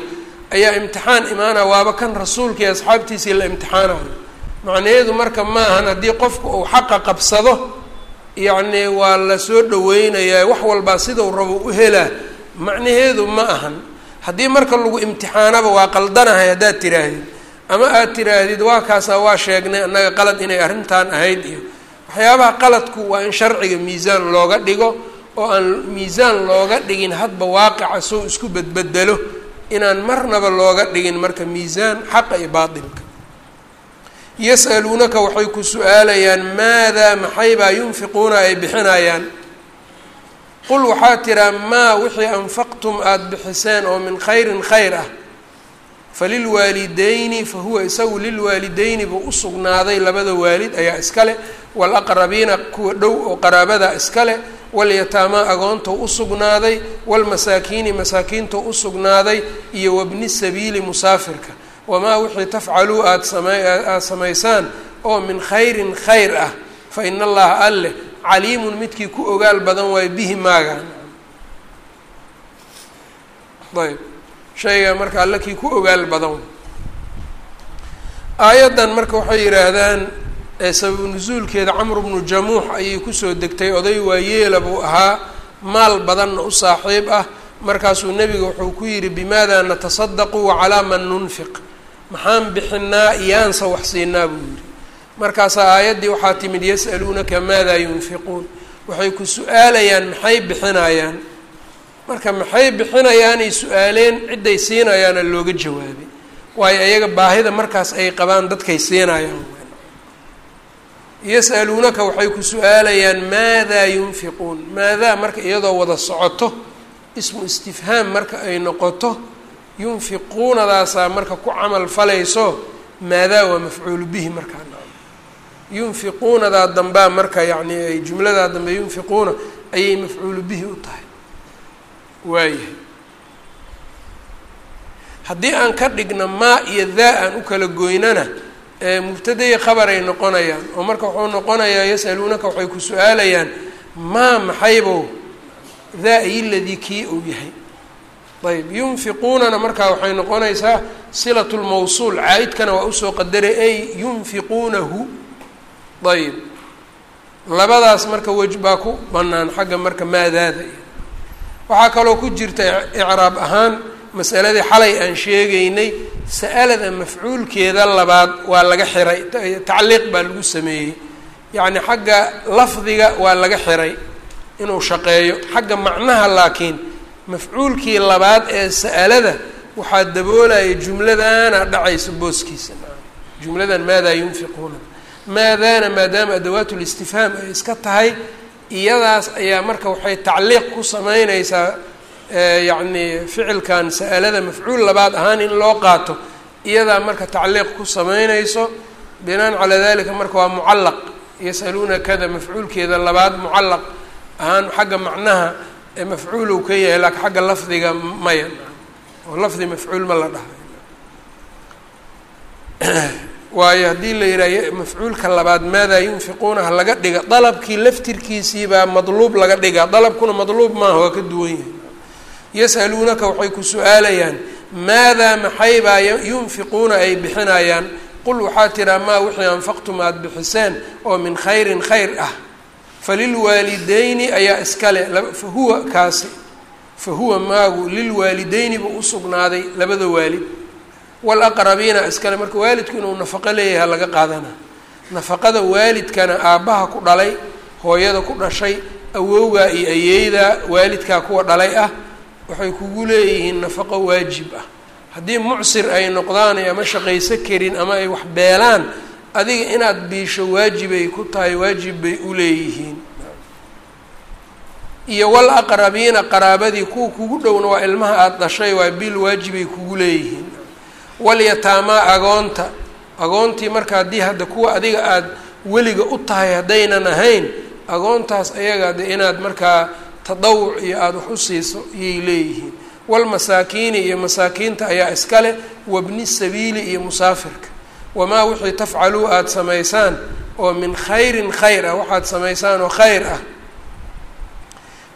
[SPEAKER 1] ayaa imtixaan imaana waaba kan rasuulka iyo asxaabtiisii la imtixaanayo. Macnaheedu marka ma ahan haddii qofku uu xaqa qabsado yacni waa la soo dhaweynayaa wax walbaa sidau rabo u helaa macnaheedu ma ahan. Haddii marka lagu imtixaanaba waa qaldanahay haddaad tiraahdid ama aad tiraahdid waa kaasaa waa sheegnay annaga qalad inay arrintan ahayd iyo waxyaabaha qaladku waa in sharciga miisaan looga dhigo oo aan miisaan looga dhigin hadba waaqica soo isku bedbedelo inaan marnaba looga dhigin marka miisaan xaqa iyo baatilka. Yas'aluunaka waxay ku su'aalayaan maadaa maxaybaa yunfiquuna ay bixinayaan? Qul waxaa tiraa maa wixii anfaqtum aada bixiseen oo min khayrin khayr ah falilwaalidayni fa huwa isagu lilwaalidayni buu usugnaaday labada waalid ayaa iskale waalaqrabiina kuwa dhow oo qaraabada iskale walyataamaa agoontou usugnaaday waalmasaakiini masaakiintou usugnaaday iyo wabni sabiili musaafirka wamaa wixii tafcaluu aada sama aada samaysaan oo min khayrin khayr ah fa ina allaha alleh caliimun midkii ku ogaal badan waayo bihi maagaan ayb shayga marka alle kii ku ogaal badan. Aayaddan marka waxay yidhaahdaan sababu nusuulkeeda camru bnu jamuux ayay ku soo degtay oday waayeela buu ahaa maal badanna u saaxiib ah. Markaasuu nebiga wuxuu ku yidhi bimaada natasadaqu wacalaa man nunfiq? Maxaan bixinaa iyaansa wax siinaa buu yidhi. Markaasaa aayaddii waxaa timid yas'aluunaka maadaa yunfiquun? Waxay ku su'aalayaan maxay bixinayaan marka maxay bixinayaanay su'aaleen? Cidday siinayaana looga jawaabay waayo iyaga baahida markaas ay qabaan dadkay siinayaan yas'aluunaka waxay ku su'aalayaan maadaa yunfiquun? Maadaa marka iyadoo wada socoto ismu istifhaam marka ay noqoto yunfiquunadaasaa marka ku camal falayso maadaa waa mafcuulu bihi markaa yunfiquunadaa dambaa marka yacni ay jumladaa dambe yunfiquuna ayay mafcuulu bihi u tahay waayahay haddii aan ka dhigno maa iyo daa aan u kala goynana mubtadaiyo khabaray noqonayaan oo marka wuxuu noqonayaa yasaluunaka waxay ku su'aalayaan maa maxaybow daa iyo ladii kii uu yahay? Ayb yunfiquunana markaa waxay noqonaysaa silatu lmawsuul caa-idkana waa u soo qadaray ay yunfiquunahu. Ayb. Labadaas marka wej baa ku banaan xagga marka maadaada waxaa kaloo ku jirta icraab ahaan masaladii xalay aan sheegaynay sa-alada mafcuulkeeda labaad waa laga xiray tacliiq baa lagu sameeyey. Yacni xagga lafdiga waa laga xiray inuu shaqeeyo. Xagga macnaha laakiin mafcuulkii labaad ee sa-alada waxaa daboolaya jumladaana dhacaysa booskiisa. Jumladan maadaa yunfiquuna? Maadaana maadaama adawaat listifhaam ay iska tahay iyadaas ayaa marka waxay tacliiq ku sameyneysaa yacni ficilkan sa'alada mafcuul labaad ahaan in loo qaato iyadaa marka tacliiq ku sameyneyso binaan calaa dalika marka waa mucallaq. Yasaluuna kada mafcuulkeeda labaad mucallaq ahaan xagga macnaha ee mafcuul uu ka yahay laakiin xagga lafdiga maya. Oo lafdi mafcuul ma la dhahay <clears throat> waayo haddii la yidhaha mafcuulka labaad maadaa yunfiquuna ha laga dhiga. Dalabkii laftirkiisiibaa madluub laga dhiga dalabkuna madluub maaha waa ka duwan yahay. Yasaluunaka waxay ku su'aalayaan maadaa maxaybaa yunfiquuna ay bixinayaan? Qul waxaa tiraa maa wixii anfaqtum aada bixiseen oo min khayrin khayr ah. Falilwaalideyni ayaa iskale fa huwa kaasi. Fa huwa maagu lilwaalideyni buu usugnaaday labada waalid walaqrabiina iskale marka waalidku inuu nafaqo leeyahay laga qaadana nafaqada waalidkana aabbaha ku dhalay hooyada ku dhashay awowgaa iyo ayeeydaa waalidkaa kuwa dhalay ah waxay kugu leeyihiin nafaqo waajib ah haddii mucsir ay noqdaan ama shaqayso karin ama ay wax beelaan adiga inaad biisho waajibay ku tahay waajib bay u leeyihiin iyo wal aqrabiina qaraabadii kuwa kugu dhowna waa ilmaha aada dhashay waa bil waajibay kugu leeyihiin walyataamaa agoonta. Agoontii marka haddii hadda kuwa adiga aada weliga u tahay haddaynan ahayn agoontaas ayaga de inaad markaa tadawuc iyo aada wax u siiso iyay leeyihiin. Walmasaakiini iyo masaakiinta ayaa iskale wabni sabiili iyo musaafirka. Wamaa wixii tafcaluu aada samaysaan oo min khayrin khayr ah waxaad samaysaan oo khayr ah.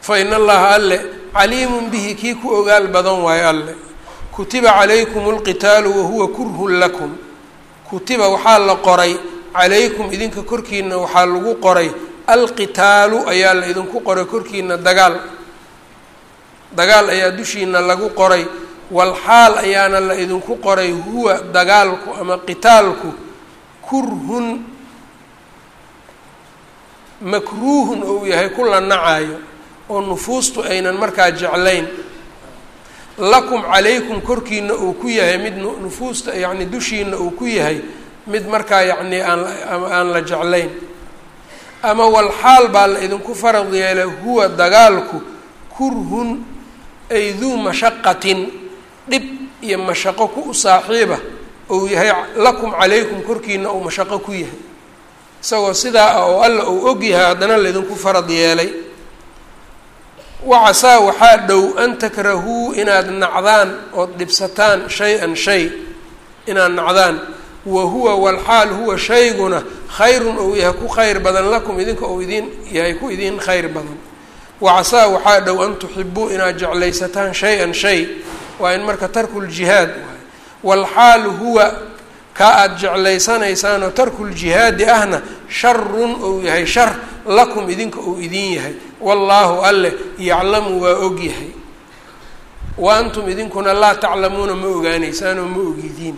[SPEAKER 1] Fa in allaha alle caliimun bihi kii ku ogaal badan waayo alle kutiba calaykum اlqitaalu wahuwa kurhun lakum. Kutiba waxaa la qoray calaykum idinka korkiina waxaa lagu qoray alqitaalu ayaa la idinku qoray korkiina dagaal. Dagaal ayaa dushiina lagu qoray walxaal ayaana la idinku qoray huwa dagaalku ama qitaalku kurhun makruuhun ou yahay ku la nacaayo oo nufuustu aynan markaa jeclayn lakum calaykum korkiina uu ku yahay mid nufuusta yacni dushiina uu ku yahay mid markaa yacni aan aan la jeclayn. Ama walxaal baa la idinku farad yeelay huwa dagaalku kurhun ay duu mashaqatin dhib iyo mashaqo ku u saaxiiba ou yahay lakum calaykum korkiina uu mashaqo ku yahay. Isagoo sidaa ah oo alla uu og yahay haddana laydinku farad yeelay wacasaa waxaa dhow an takrahuu inaad nacdaan ood dhibsataan shay-an shay inaad nacdaan. Wa huwa walxaal huwa shayguna khayrun ou yahay ku khayr badan lakum idinka ou idin yahay ku idin khayr badan. Wacasaa waxaa dhow an tuxibuu inaad jeclaysataan shay-an shay. Waa in marka tarkuljihaad waay. Walxaal huwa kaa aada jeclaysanaysaanoo tarkuljihaadi ahna sharun ou yahay shar lakum idinka uu idin yahay wallaahu alleh yaclamu waa og yahay. Wa antum idinkuna laa taclamuuna ma ogaanaysaanoo ma ogidiin.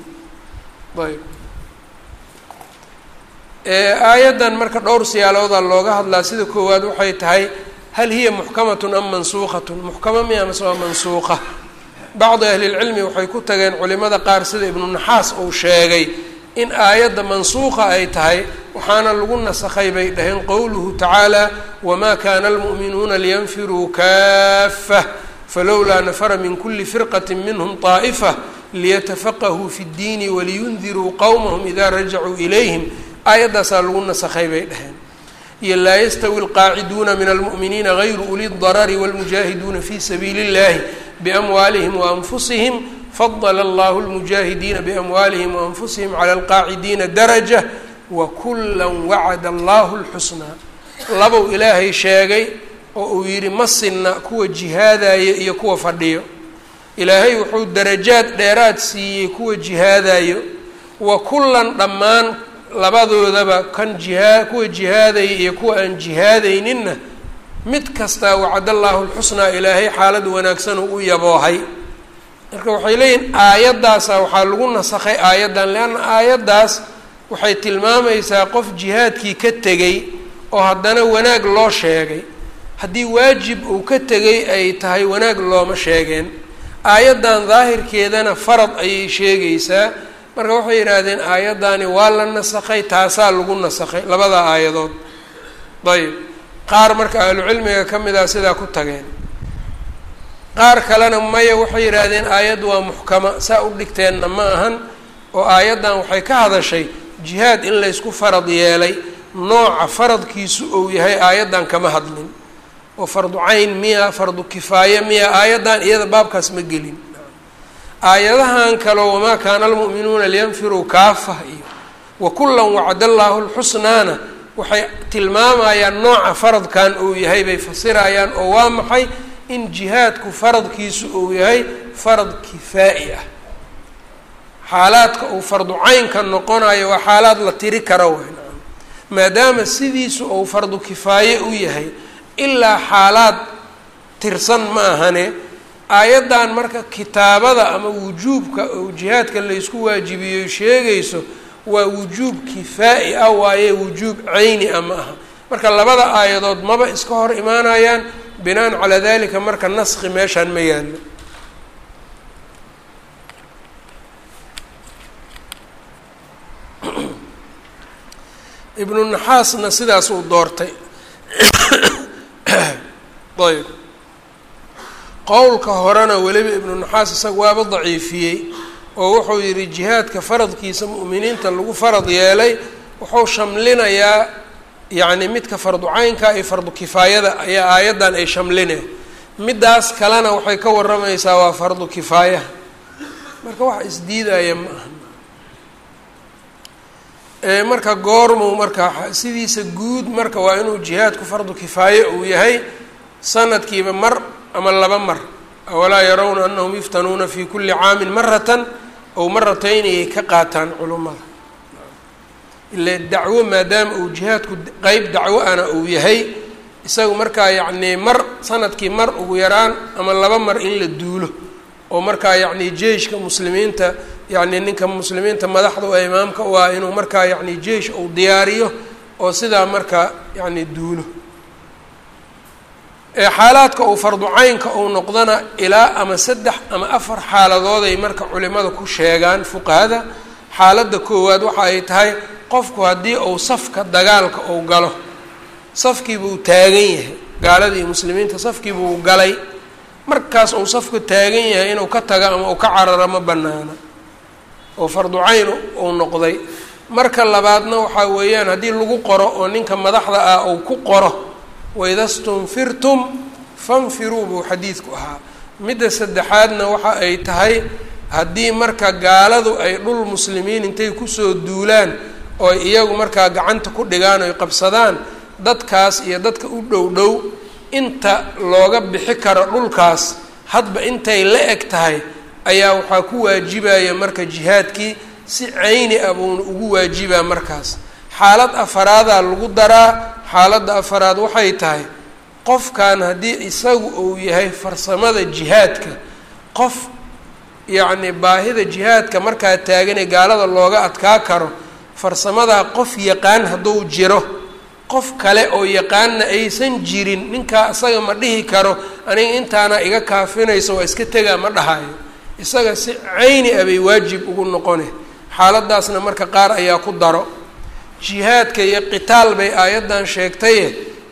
[SPEAKER 1] Ayb. Aayaddan marka dhowr siyaalooda looga hadlaa sida koowaad waxay tahay hal hiya muxkamatun am mansuuqatun? Muxkama miya mase waa mansuuqa? Bacdi ahlilcilmi waxay ku tageen culimada qaar sida ibnu naxaas uu sheegay in aayadda mansuuqa ay tahay waxaana lagu nasakhay bay dhaheen qowluhu tacaala wamaa kana almu'minuuna liyanfiruu kaafah falowlaa nafara min kuli firqati minhm طaa'ifa liyatafaqahuu fi اddiini waliyundiruu qowmahum ida rajacuu ilayhim aayaddaasaa lagu nasakhay bay dhaheen iyo laa yastawi alqaaciduuna min almu'miniina gayru uli darari wاlmujaahiduuna fi sabiili اllahi biamwaalihim waanfusihim fadla allahu lmujaahidiina biamwaalihim waanfusihim cala alqaacidiina daraja wakula wacada allahu lxusnaa labow ilaahay sheegay oo uu yidhi ma sinna kuwa jihaadaya iyo kuwa fadhiyo ilaahay wuxuu darajaad dheeraad siiyey kuwa jihaadayo wa kullan dhammaan labadoodaba kan jihaa kuwa jihaadaya iyo kuwa aan jihaadayninna mid kastaa wacad allaahu lxusnaa ilaahay xaalad wanaagsan uu u yaboohay marka waxay leeyihiin aayaddaasaa waxaa lagu nasakhay aayaddan leanna aayaddaas waxay tilmaamaysaa qof jihaadkii ka tegay oo haddana wanaag loo sheegay. Haddii waajib uu ka tegay ay tahay wanaag looma sheegeen. Aayaddan daahirkeedana farad ayay sheegaysaa. Marka waxay yidhaahdeen aayaddani waa la nasakhay taasaa lagu nasakhay. Labada aayadood. Ayb qaar marka ahlucilmiga ka mid ah sidaa ku tageen qaar kalena maya waxay yidhaahdeen aayaddu waa muxkama saa u dhigteenna ma ahan oo aayaddan waxay ka hadashay jihaad in laysku farad yeelay nooca faradkiisu uu yahay aayaddan kama hadlin. Oo fardu cayn miya fardu kifaaye miya aayaddan iyada baabkaas ma gelin. Aayadahan kaleo wamaa kaana almu'minuuna liyanfiruu kaafa iyo wa kullan wacda allaahu lxusnaana waxay tilmaamayaan nooca faradkan uu yahay bay fasirayaan oo waa maxay in jihaadku faradkiisu uu yahay farad kifaa'i ah. Xaalaadka uu fardu caynka noqonayo waa xaalaad la tiri kara wayn maadaama sidiisu uu fardu kifaaye u yahay ilaa xaalaad tirsan ma ahane aayaddan marka kitaabada ama wujuubka oo jihaadka laysku waajibiyo sheegayso waa wujuub kifaa'i ah waaye wujuub cayni ah ma aha. Marka labada aayadood maba iska hor imaanayaan binaan calaa dalika marka naski meeshaan ma yaallo. <clears throat> Ibnu naxaasna sidaas uu doortay. <clears throat> Ayb. Qowlka horena weliba ibnu naxaas isaga waaba daciifiyey oo wuxuu yidhi jihaadka faradkiisa mu'miniinta lagu farad yeelay wuxuu shamlinayaa yacni midka fardu caynka iyo fardu kifaayada ayaa aayaddan ay shamlineen middaas kalena waxay ka warramaysaa waa fardu kifaayaha marka wax isdiidaya ma aha. Marka goormuu marka sidiisa guud marka waa inuu jihaadku fardu kifaaye uu yahay sanadkiiba mar ama laba mar. Awalaa yarawna anahum yuftanuuna fi kuli caamin maratan ow maratayn ayay ka qaataan culummada ile dacwo maadaama uu jihaadku qeyb dacwo ana uu yahay isagu markaa yacnii mar sannadkii mar ugu yaraan ama laba mar in la duulo oo markaa yacni jeiشhka muslimiinta yacni ninka muslimiinta madaxda ee imaamka u ah inuu markaa yacni jeish uu diyaariyo oo sidaa markaa yacni duulo. Xaalaadka uu fardu caynka uu noqdana ilaa ama saddex ama afar xaaladooday marka culimada ku sheegaan fuqahada xaaladda koowaad waxa ay tahay qofku haddii uu safka dagaalka uu galo safkiibuu taagan yahay. Gaaladii muslimiinta safkiibuu galay. Markaas uu safku taagan yahay inuu ka tago ama uu ka cararo ma banaana oo fardu cayn uu noqday. Marka labaadna waxaa weeyaan haddii lagu qoro oo ninka madaxda ah uu ku qoro waida stunfirtum fanfiruu buu xadiidku ahaa. Midda saddexaadna waxa ay tahay haddii marka gaaladu ay dhul muslimiin intay ku soo duulaan oo iyagu markaa gacanta ku dhigaan oy qabsadaan dadkaas iyo dadka u dhow dhow inta looga bixi karo dhulkaas hadba intay la eg tahay ayaa waxaa ku waajibaya marka jihaadkii si cayni ah buuna ugu waajibaa markaas. Xaalad afaraadaa lagu daraa xaaladda afaraad waxay tahay qofkan haddii isagu uu yahay farsamada jihaadka qof yacni baahida jihaadka markaa taaganee gaalada looga adkaa karo farsamadaa qof yaqaan hadduu jiro qof kale oo yaqaanna aysan jirin ninkaa isaga ma dhihi karo aniga intaana iga kaafinayso waa iska tegaa ma dhahayo isaga si cayni ah bay waajib ugu noqone xaaladaasna marka qaar ayaa ku daro. Jihaadka iyo qitaal bay aayaddan sheegtaye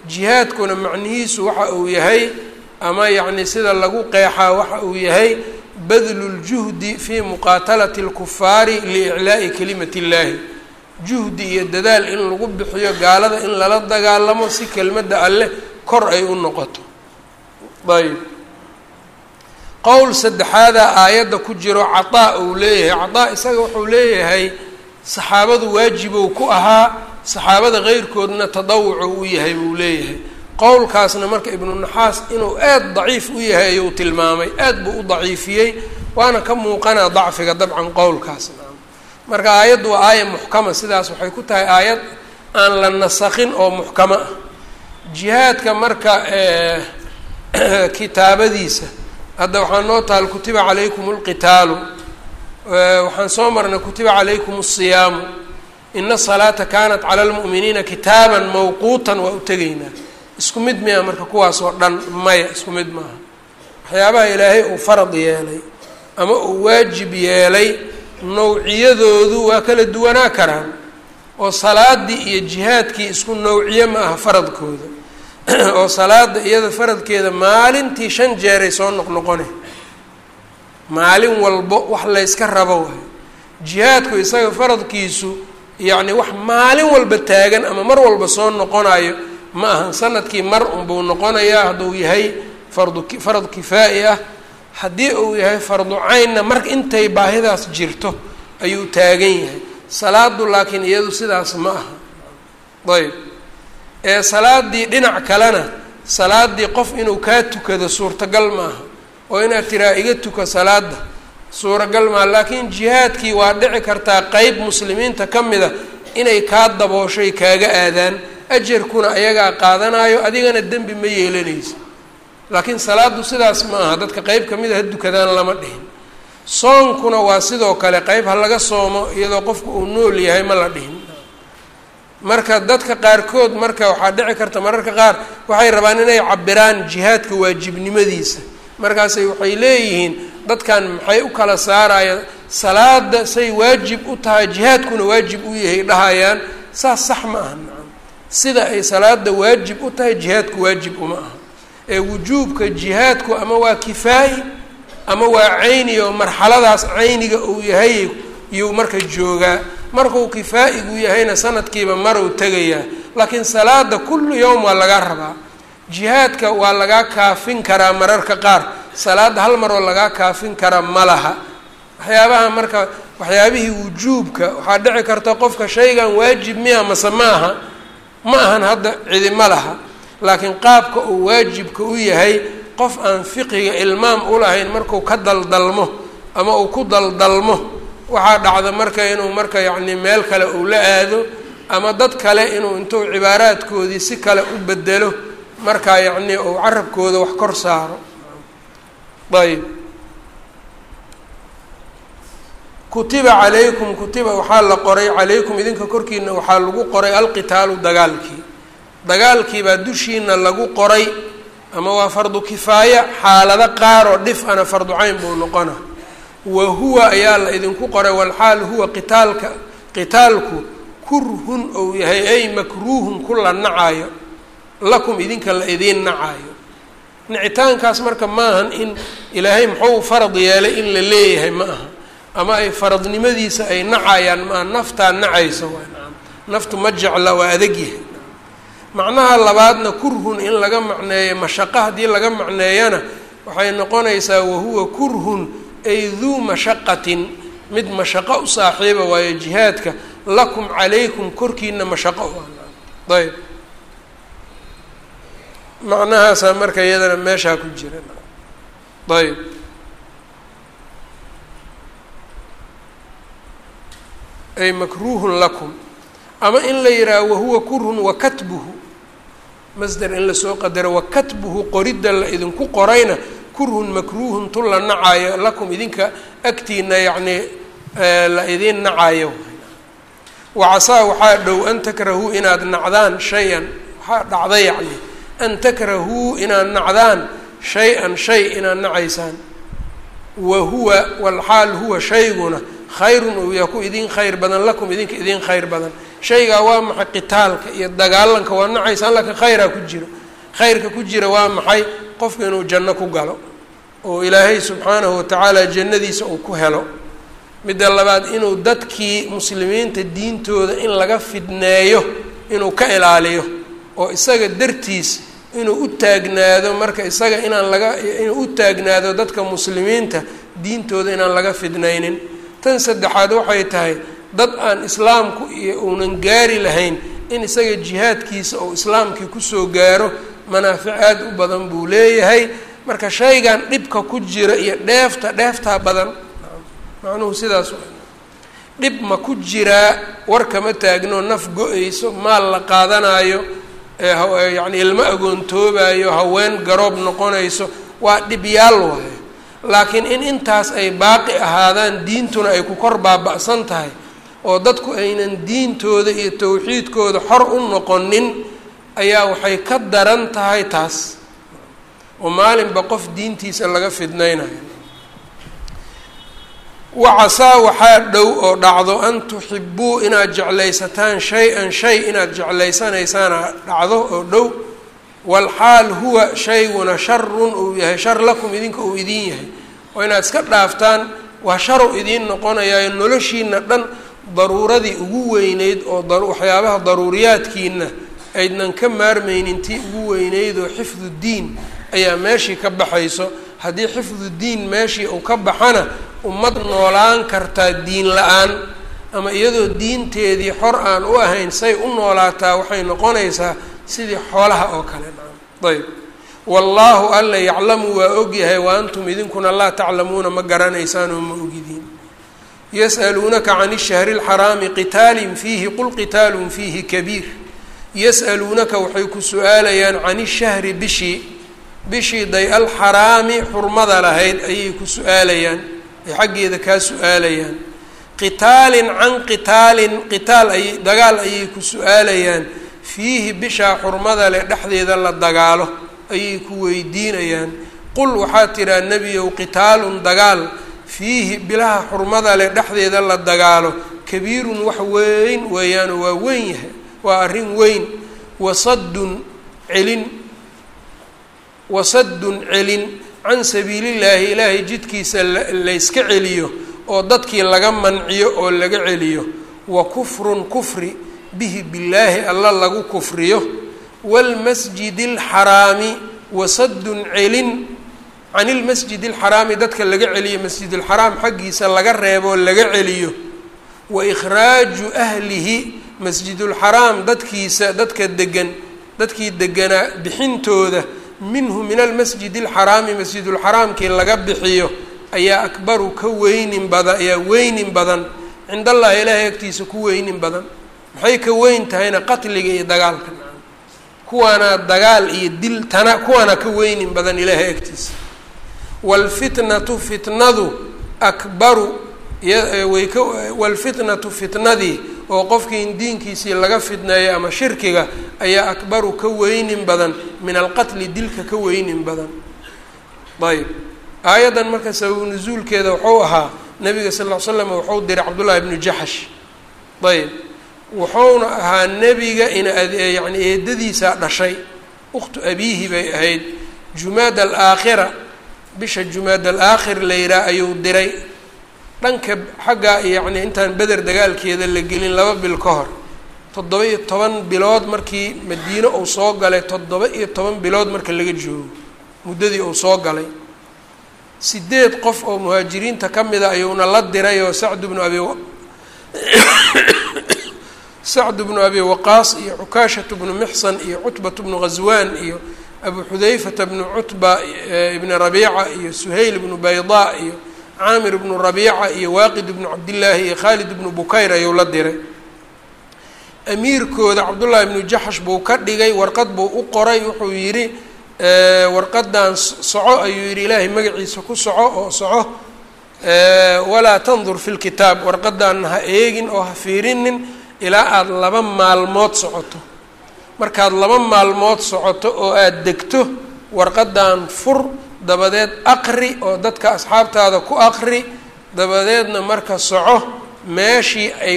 [SPEAKER 1] jihaadkuna macnihiisu waxa uu yahay ama yacni sida lagu qeexaa waxa uu yahay badlu ljuhdi fii muqaatalati اlkufaari liiclaa'i kalimati اllaahi juhdi iyo dadaal in lagu bixiyo gaalada in lala dagaalamo si kelmadda alleh kor ay u noqoto. Ayb qowl saddexaadaa aayadda ku jiro cataa uu leeyahay. Cataa isaga wuxuu leeyahay saxaabadu waajibow ku ahaa saxaabada keyrkoodna tadawucu u yahay buu leeyahay qowlkaasna marka ibnu naxaas inuu aad daciif u yahay ayuu tilmaamay aad buu u daciifiyey waana ka muuqanaa dacfiga dabcan qowlkaasna. Marka aayaddu waa aaya muxkama sidaas waxay ku tahay aayad aan la nasakin oo muxkamo ah. Jihaadka marka <clears throat> kitaabadiisa hadda waxaan noo taal kutiba calaykum alqitaalu waxaan soo marnay kutiba calaykum alsiyaamu ina asalaata kanat cala lmu'miniina kitaaban mawquutan waa u tegaynaa isku mid miya marka kuwaas oo dhan maya isku mid maaha. Waxyaabaha ilaahay uu farad yeelay ama uu waajib yeelay nawciyadoodu waa kala duwanaa karaan oo salaadii iyo jihaadkii isku nawciye ma aha faradkooda. <clears throat> Oo salaada iyada faradkeeda maalintii shan jeeray soo noqnoqone maalin walbo wax layska rabo waay. Jihaadku isaga faradkiisu yacni wax maalin walba taagan ama mar walba soo noqonayo ma ahan sannadkii mar unbuu noqonayaa hadduu yahay fardu farad kifaa'i ah. Haddii uu yahay fardu caynna mar intay baahidaas jirto ayuu taagan yahay. Salaadu laakiin iyadu sidaas ma aha. Ayb ee salaadii dhinac kalena salaadii qof inuu kaa tukado suurtagal maaha oo inaad tiraa iga tuka salaada suuragal maaha laakiin jihaadkii waa dhici kartaa qeyb muslimiinta ka mida inay kaa dabooshay kaaga aadaan ajarkuna ayagaa qaadanayo adigana dembi ma yeelanaysa. Laakiin salaadu sidaas ma aha. Dadka qeyb kamida ha dukadaan lama dhihin. Soonkuna waa sidoo kale qeyb ha laga soomo iyadoo qofku uu nool yahay ma la dhihin. Marka dadka qaarkood marka waxaa dhici karta mararka qaar waxay rabaan inay cabiraan jihaadka waajibnimadiisa. Markaasay waxay leeyihiin dadkan maxay u kala saarayaan? Salaada say waajib u tahay jihaadkuna waajib u yahay dhahayaan. Saas sax ma aha sida ay salaada waajib u tahay jihaadku waajib uma aha. Ee wujuubka jihaadku ama waa kifaayi ama waa cayni oo marxaladaas cayniga uu yahay iyuu marka joogaa. Markuu kifaa'igu yahayna sanadkiiba maruu tegayaa. Laakiin salaada kullu yowm waa lagaa rabaa. Jihaadka waa lagaa kaafin karaa mararka qaar. Salaada hal maroo lagaa kaafin karaa ma laha. Waxyaabaha marka waxyaabihii wujuubka waxaa dhici karta qofka shaygan waajib miya mase ma aha ma ahan hadda cidi ma laha laakiin qaabka uu waajibka u yahay qof aan fiqiga ilmaam ulahayn marku ka daldalmo ama uu ku daldalmo waxaa dhacda marka inuu marka yacni meel kale uu la aado ama dad kale inuu intuu cibaaraadkoodii si kale u bedelo markaa yacni uu carabkooda wax kor saaro. Ayb kutiba calaykum kutiba waxaa la qoray calaykum idinka korkiina waxaa lagu qoray alqitaalu dagaalkii. Dagaalkii baa dushiina lagu qoray ama waa fardu kifaaya xaalado qaaroo dhif ana fardu cayn buu noqona wa huwa ayaa la idinku qoray walxaal huwa qitaalka qitaalku kurhun ou yahay ay makruuhun ku la nacaayo lakum idinka la idiin nacaayo. Nicitaankaas marka maahan in ilaahay muxuu farad yeelay in la leeyahay ma aha ama ay faradnimadiisa ay nacayaan maaha naftaa nacayso naftu ma jecla waa adagyahay macnaha labaadna kurhun in laga macneeyo mashaqo haddii laga macneeyana waxay noqonaysaa wahuwa kurhun ay duu mashaqatin. Mid mashaqo u saaxiiba waayo jihaadka lakum calaykum korkiina mashaqo ayb macnahaasaa marka iyadana meeshaa ku jira. Ayb ay makruuhun lakum ama in la yidhaaho wahuwa kurhun wakatbuhu masder in la soo qadaro wakatbuhu qoridda la idinku qorayna kurhun makruuhun tu la nacaayo lakum idinka agtiina yacnii la idiin nacaayo. Wacasaa waxaa dhow an takrahuu inaad nacdaan shay-an waxaa dhacda yacni an takrahuu inaad nacdaan shay-an shay inaad nacaysaan. Wa huwa walxaal huwa shayguna khayrun uu yaha ku idin khayr badan lakum idinka idin khayr badan. Shaygaa waa maxay qitaalka iyo dagaalanka waa nacaysaan laakiin khayraa ku jiro. Khayrka ku jira waa maxay? Qofka inuu janno ku galo oo ilaahay subxaanahu watacaala jannadiisa uu ku helo. Midda labaad inuu dadkii muslimiinta diintooda in laga fidneeyo inuu ka ilaaliyo oo isaga dartiis inuu u taagnaado marka isaga inaan laga inuu u taagnaado dadka muslimiinta diintooda inaan laga fidnaynin tan saddexaad waxay tahay dad aan islaamku iyo uunan gaari lahayn in isaga jihaadkiisa oo islaamkii ku soo gaaro manaafic aad u badan buu leeyahay. Marka shaygan dhibka ku jira iyo dheefta dheeftaa badan. Macnuhu sidaas dhib ma ku jiraa war kama taagno naf go'ayso maal la qaadanaayo yacni ilmo agoontoobayo haween garoob noqonayso waa dhibyaal waayo laakiin in intaas ay baaqi ahaadaan diintuna ay ku kor baaba-san tahay oo dadku aynan diintooda iyo tawxiidkooda xor u noqonin ayaa waxay ka daran tahay taas. Oo maalinba qof diintiisa laga fidnaynayo. Wacasaa waxaa dhow oo dhacdo an tuxibuu inaad jeclaysataan shay-an shay inaad jeclaysanaysaana dhacdo oo dhow walxaal huwa shayguna sharun uu yahay shar lakum idinka uu idin yahay. Oo inaad iska dhaaftaan waa sharu idiin noqonayaa noloshiina dhan daruuradii ugu weyneyd oo waxyaabaha daruuriyaadkiina aydnan ka maarmaynin tii ugu weyneyd oo xifdu diin ayaa meeshii ka baxayso. Haddii xifdu diin meeshii uu ka baxana ummad noolaan kartaa diin la'aan. Ama iyadoo diinteedii xor aan u ahayn say u noolaataa waxay noqonaysaa sidii xoolaha oo kale nacam. Ayb wallaahu alla yaclamu waa ogyahay wa antum idinkuna laa taclamuuna ma garanaysaan oo ma ogidiin yas'aluunaka can ishahri اlxaraami qitaalin fiihi qul qitaalun fiihi kabiir. Yas'aluunaka waxay ku su'aalayaan can ishahri bishii bishii day alxaraami xurmada lahayd ayay ku su'aalayaan ay xaggeeda kaa su'aalayaan. Qitaalin can qitaalin qitaal ay dagaal ayay ku su'aalayaan fiihi bishaa xurmada leh dhexdeeda la dagaalo ayay ku weydiinayaan. Qul waxaa tidhaa nebiyow qitaalun dagaal. Fiihi bilaha xurmada leh dhexdeeda la dagaalo. Kabiirun wax weyn weeyaanoo waa weyn yahay waa arrin weyn. Wasaddun celin wasaddun celin. Can sabiilillaahi ilaahay jidkiisa layska celiyo oo dadkii laga manciyo oo laga celiyo. Wa kufrun kufri bihi billaahi alla lagu kufriyo waalmasjidi alxaraami wasaddun celin. Can ilmasjidi alxaraami dadka laga celiyo masjidulxaraam xaggiisa laga reeboo laga celiyo. Wa ikhraaju ahlihi masjidulxaraam dadkiisa dadka degan dadkii deganaa bixintooda. Minhu min almasjidi alxaraami masjidulxaraamkii laga bixiyo. Ayaa akbaru ka weynin badan ayaa weynin badan. Cind allahi ilaahay agtiisa ku weynin badan maxay ka weyn tahayna qatliga iyo dagaalka. Kuwaana dagaal iyo dil tana kuwaana ka weynin badan ilaahay agtiisa. Waalfitnatu fitnadu akbaru way ka waalfitnatu fitnadii oo qofkii in diinkiisii laga fidneeyo ama shirkiga ayaa akbaru ka weynin badan min alqatli dilka ka weynin badan. Ayb aayaddan marka sababu nusuulkeeda wuxuu ahaa nabiga sal ly slam wuxuu diray cabdullaahi bnu jaxash. Ayb wuxuuna ahaa nebiga in yani eedadiisaa dhashay. Ukhtu abiihi bay ahayd. Jumaad alaakhira bisha jumaad alaakhir la yidhaah ayuu diray. Dhanka xagga yacni intaan beder dagaalkeeda la gelin laba bil ka hor toddoba iyo toban bilood markii madiine uu soo galay toddoba iyo toban bilood marka laga joogo muddadii uu soo galay. Sideed qof oo muhaajiriinta ka mida ayuuna la diray oo sacdu bnu abi <coughs> sacdu bnu abi waqaas iyo cukaashatu bnu mixsan iyo cutbatu bnu ghaswaan iyo abu xudayfata bnu cutba ibni rabiica iyo suhayl bnu baydaa iyo caamir bnu rabiica iyo waaqid bnu cabdillaahi iyo khaalid bnu bukayr ayuu la diray. Amiirkooda cabdullaahi bnu jaxsh buu ka dhigay warqad buu u qoray wuxuu yidhi warqadan soco ayuu yidhi ilaahay magaciisa ku soco oo soco walaa tandur fi lkitaab warqadan ha eegin oo ha fiirinin ilaa aada laba maalmood socoto. Markaad laba maalmood socoto oo aada degto warqadan fur dabadeed aqri oo dadka asxaabtaada ku aqri dabadeedna marka soco meeshii ay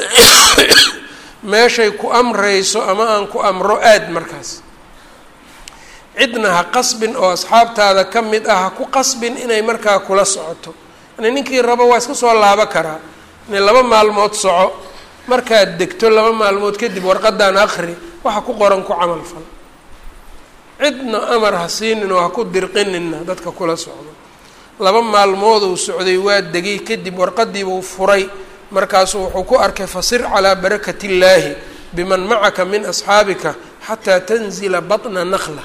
[SPEAKER 1] <coughs> meeshay ku amrayso ama aan ku amro aad markaas. Cidna ha qasbin oo asxaabtaada ka mid ah ha ku qasbin inay markaa kula socoto. Yani ninkii rabo waa iska soo laabo karaa laba maalmood soco markaad degto laba maalmood kadib warqadan aqri waxa ku qoran ku camal fal. Cidna amar ha siinin oo ha ku dirqininna dadka kula socdo. Laba maalmooduu socday waa degay kadib warqadiibuu furay markaasuu wuxuu ku arkay fasir calaa barakati illaahi biman macaka min asxaabika xataa tanzila batna nakla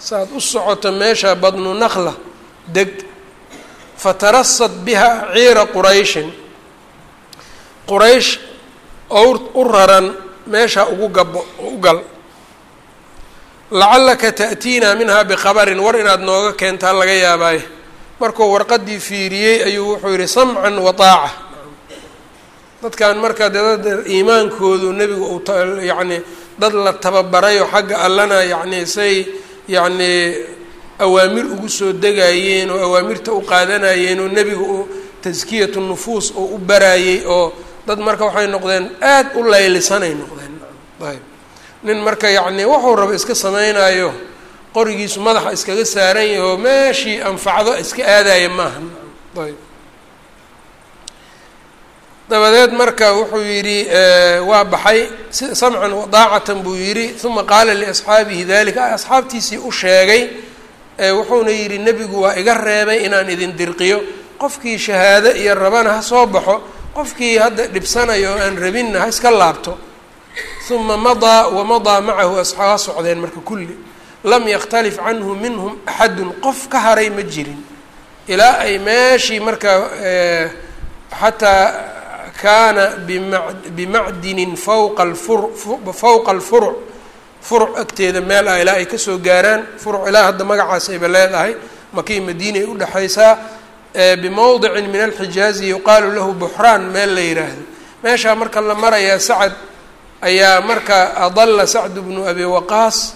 [SPEAKER 1] saaad u socoto meesha badnu nakla deg fatarasad biha ciira qurayshin quraysh owr u raran meesha ugu gabo u gal. Lacallaka ta'tiinaa minhaa bikhabarin war inaad nooga keentaa laga yaabaayo markuu warqadii fiiriyey ayuu wuxuu yihi samcan wa taaca. Dadkan marka dee dad iimaankoodu nebigu uu yacni dad la tababarayoo xagga allana yacni say yacnii awaamir ugu soo degayeen oo awaamirta u qaadanayeen oo nebiga u taskiyatu nufuus oo u baraayey oo dad marka waxay noqdeen aad u laylisanay noqdeen. Ayb. Nin marka yacnii wuxuu raba iska samaynayo qorigiisu madaxa iskaga saaran yahay oo meeshii anfacdo iska aadaya maaha ayb. Dabadeed marka wuxuu yidhi waa baxay. Samcan wadaacatan buu yidhi. Uma qaala liasxaabihi dalika asxaabtiisii u sheegay wuxuuna yidhi nebigu waa iga reebay inaan idin dirqiyo. Qofkii shahaado iyo rabana ha soo baxo qofkii hadda dhibsanayo oo aan rabinna ha iska laabto uma madaa wamadaa macahu asxaa socdeen marka kulli lam yakhtalif canhu minhum axadun qof ka haray ma jirin. Ilaa ay meeshii marka xataa kaana bima bimacdinin fawqa fawqa alfuruc furuc agteeda meel ah ilaa ay ka soo gaaraan. Furuc ilaa hadda magacaas ayba leedahay makii madiinay udhexaysaa bimowdicin min alxijaazi yuqaalu lahu buxraan meel la yiraahdo meeshaa marka la marayaa sacad ayaa marka adalla sacdu bnu abi waqaas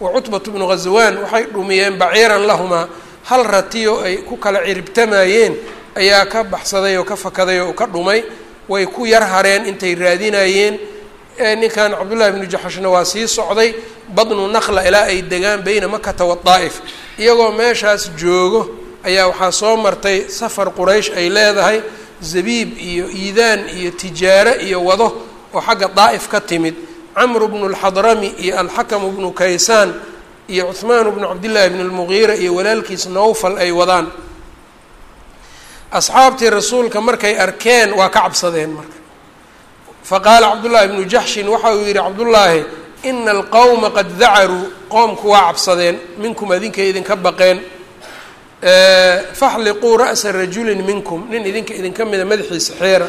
[SPEAKER 1] wa cutbatu bnu ghazawaan waxay dhumiyeen baciiran lahumaa hal ratiyo ay ku kala ciribtamayeen ayaa ka baxsaday oo ka fakaday oo ka dhumay way ku yar hareen intay raadinayeen ninkan cabdullahi bnu jaxashna waa sii socday badnu naqla ilaa ay degaan beyna makata wadaa'if iyagoo meeshaas joogo ayaa waxaa soo martay safar quraysh ay leedahay zabiib iyo iidaan iyo tijaaro iyo wado oo xagga daa'if ka timid. Camru bnu lxadrami iyo alxakamu bnu kaysaan iyo cuhmaan bnu cabdillaahi bn lmugiira iyo walaalkiis nowfal ay wadaan. Asxaabtii rasuulka markay arkeen waa ka cabsadeen marka. Faqaala cabdullaahi bnu jaxshin waxa uu yidhi cabdullaahi ina alqowma qad dacaruu qoomku waa cabsadeen minkum idinkay idinka baqeen faxliquu ra'sa rajulin minkum nin idinka idinka mida madaxiisa xeera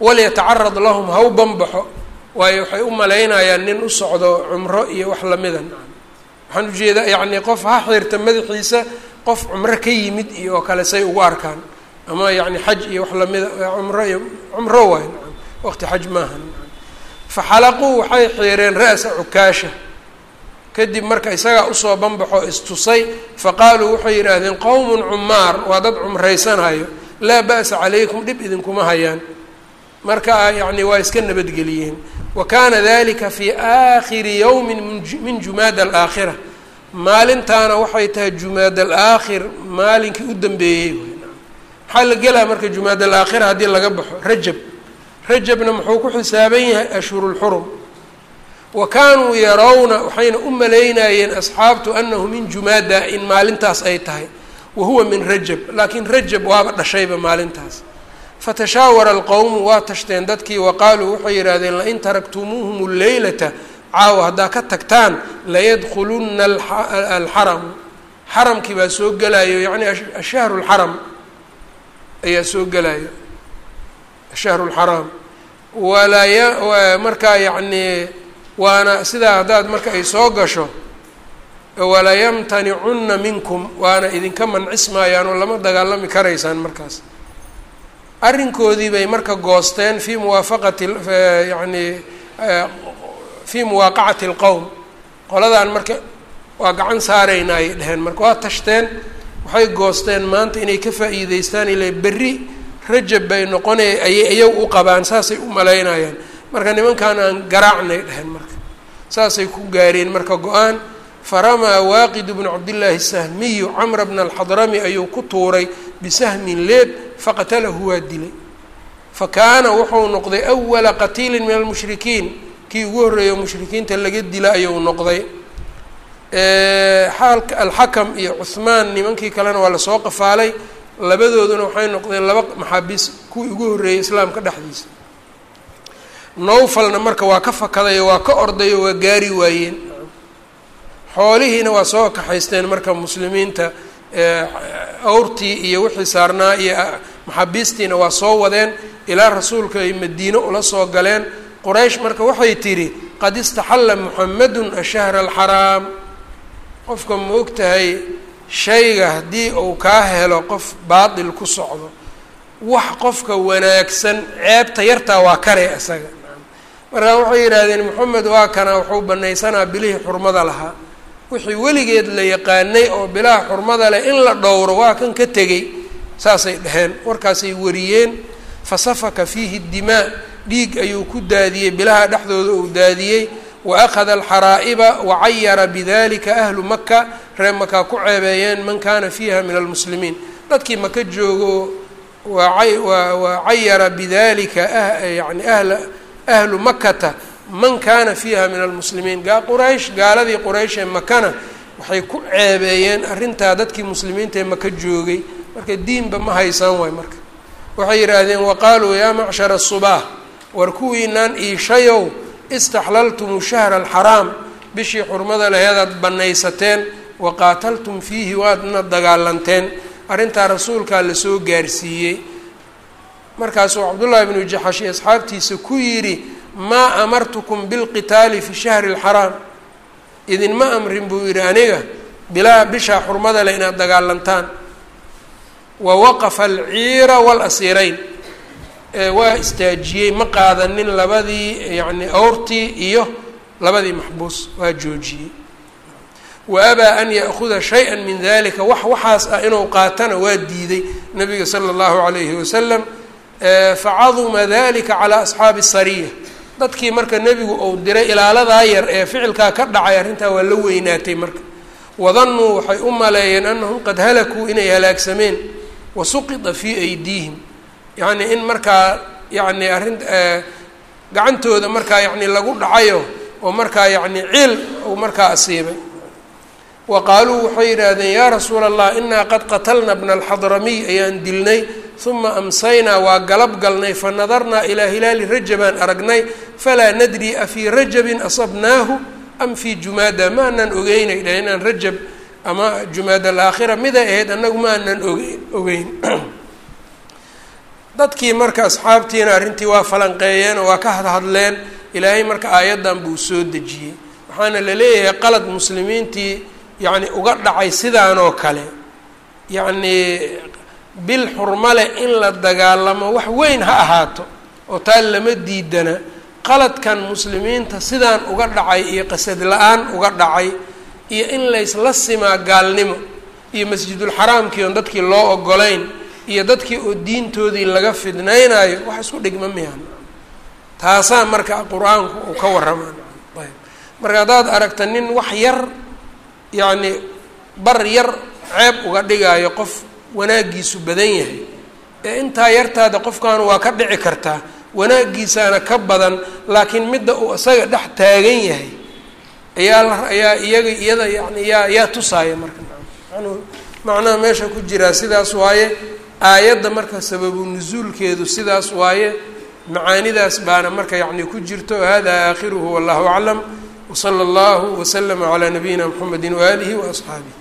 [SPEAKER 1] walyatacarad lahum haw banbaxo waayo waxay u malaynayaan nin u socdo cumro iyo wax lamida waxaan u jeedaa yacnii qof ha xiirta madaxiisa qof cumro ka yimid iyo oo kale say ugu arkaan ama yacni xaj iyo wax lamida cumro iyo cumro waay waqti xaj maaha faxalaquu waxay xiireen ra'sa cukaasha kadib marka isagaa u soo banbaxo istusay faqaaluu waxay yidhaahdeen qowmun cumaar waa dad cumraysanayo laa ba'sa calaykum dhib idinkuma hayaan. Marka yacni waa iska nabadgeliyeen wa kaana dalika fi aakhiri yowmin min jumaada alaakhira maalintaana waxay tahay jumaad alaakhir maalinkii u dambeeyey maxaa la gelaa marka jumaad alaakhira haddii laga baxo? Rajab. Rajabna muxuu ku xisaaban yahay ashhurulxurum wa kaanuu yarawna waxayna u malaynayeen asxaabtu anahu min jumaada in maalintaas ay tahay. Wa huwa min rajab laakiin rajab waaba dhashayba maalintaas. Fatashaawara alqowmu waa tashteen dadkii wa qaaluu waxay yidhaahdeen lain taraktumuuhum alleylata caawa haddaa ka tagtaan layadkhulunna alxaramu. Xaramkii baa soo gelayo yacni ashahru lxaram ayaa soo gelayo ashahru lxaraam walaya markaa yacnii waana sidaa haddaad marka ay soo gasho walayamtanicunna minkum? waana idinka mancismaayaan oo lama dagaalami karaysaan markaas. Arrinkoodii bay marka goosteen fii muwaafaqati yani fii muwaaqacati alqowm qoladan marka waa gacan saarayna ayay dheheen marka waa tashteen waxay goosteen maanta inay ka faa'iideystaan ila berri rajab bay noqonay ayay iyagu u qabaan saasay u malaynayaan marka nimankan aan garaacnay dheheen marka saasay ku gaareen marka go'aan. Faramaa waaqid bnu cabdillaahi sahmiyu camra bna alxadrami ayuu ku tuuray bisahmin leeb faqatalahu waa dilay. Fa kaana wuxuu noqday awala qatiilin min almushrikiin. Kii ugu horreeya mushrikiinta laga dila ayuu noqday. Xaalka alxakam iyo cuhmaan nimankii kalena waa la soo qafaalay. Labadooduna waxay noqdeen laba maxaabiis kuwii ugu horreeyay islaamka dhexdiisa nowfalna marka waa ka fakadayo waa ka ordayo waa gaari waayeen. Xoolihiina waa soo kaxaysteen marka muslimiinta awrtii iyo wixii saarnaa iyo maxaabiistiina waa soo wadeen ilaa rasuulka ay madiine ula soo galeen. Quraysh marka waxay tidhi qad istaxalla muxamedun ashahra alxaraam qofka ma og tahay shayga haddii uu kaa helo qof baatil ku socdo. Wax qofka wanaagsan ceebta yartaa waa kare isaga markaa waxay yidhaahdeen moxamed waa kana wuxuu banaysanaa bilihii xurmada lahaa. Wixii weligeed la yaqaanay oo bilaha xurmada leh in la dhowro waa kan ka tegey saasay dhaheen. Warkaasay wariyeen fasafaka fiihi dimaa dhiig ayuu ku daadiyey bilaha dhexdooda uu daadiyey. Wa akhada alxaraa'iba wacayara bidalika ahlu maka ree makaa ku ceebeeyeen man kana fiiha min almuslimiin. Dadkii maka joogo waa cayara bidalika yani ahla ahlu makata man kana fiiha min almuslimiin. Quraysh gaaladii quraysh ee makana waxay ku ceebeeyeen arrintaa dadkii muslimiinta ee maka joogay. Marka diinba ma haysaan waay marka. Waxay yidhaahdeen waqaaluu yaa macshara subaa war kuwiinaan iishayow istaxlaltum shahra alxaraam bishii xurmada laheedaad banaysateen wa qaataltum fiihi waadna dagaalanteen. Arrintaa rasuulkaa la soo gaarsiiyey markaasuu cabdullaahi bnu jaxashi asxaabtiisa ku yidhi maa amartukum bilqitaali fi shahri alxaraam idinma amrin buu yidhi aniga bilaa bishaa xurmada leh inaad dagaalantaan. Wa waqafa alciira walasiirayn. Waa istaajiyey ma qaadanin labadii yacni awrtii iyo labadii maxbuus. Waa joojiyey. Wa abaa an ya'kuda shay-a min dalika wax waxaas ah inuu qaatana waa diiday nabiga sala allahu calayhi wasalam facaduma dalika calaa asxaabi sariya dadkii marka nebigu uu diray ilaaladaa yar ee ficilkaa ka dhacay arrintaa waa la weynaatay marka. Wadannuu waxay u maleeyeen annahum qad halakuu inay halaagsameen wa suqita fii aydiihim. Yacni in markaa yacni arrin gacantooda markaa yacni lagu dhacayo oo markaa yacni ciil uu markaa asiibay. Wa qaaluu waxay yidhaahdeen yaa rasuula allah inaa qad qatalna bna alxadramiy ayaan dilnay uma amsaynaa waa galab galnay fa nadarnaa ilaa hilaali rajabaan aragnay falaa nadri afii rajabin asabnaahu am fii jumaada ma anan ogeynay inaan rajab ama jumaada alaakhira miday ahayd annagu ma anan ogeyn ogeyn dadkii marka asxaabtiina arrintii waa falanqeeyeen oo waa ka hadhadleen ilaahay marka aayaddan buu soo dejiyey waxaana la leeyahay qalad muslimiintii yacni uga dhacay sidaanoo kale yacnii bil xurmale in la dagaalamo wax weyn ha ahaato oo taa lama diidana qaladkan muslimiinta sidaan uga dhacay iyo qasad la'aan uga dhacay iyo in laysla simaa gaalnimo iyo masjidulxaraamkii oon dadkii loo ogolayn iyo dadkii oo diintoodii laga fidnaynayo wax isku dhigma miyan taasaa marka qur'aanku uu ka warramaan ayb. Marka haddaad aragta nin wax yar yacni bar yar ceeb uga dhigaayo qof wanaaggiisu badan yahay. Ee intaa yartaada qofkan waa ka dhici kartaa wanaaggiisaana ka badan laakiin midda uu isaga dhex taagan yahay ayaa ayaa iyaga iyada yani yaa yaa tusaaya marka. Macnaha meesha ku jiraa sidaas waaye aayadda marka sababu nusuulkeedu sidaas waaye macaanidaas baana marka yacni ku jirto. Hada aakhiruhu wallahu aclam wsala allahu waslama calaa nabiyina mxamedi waaalihi waasxaabih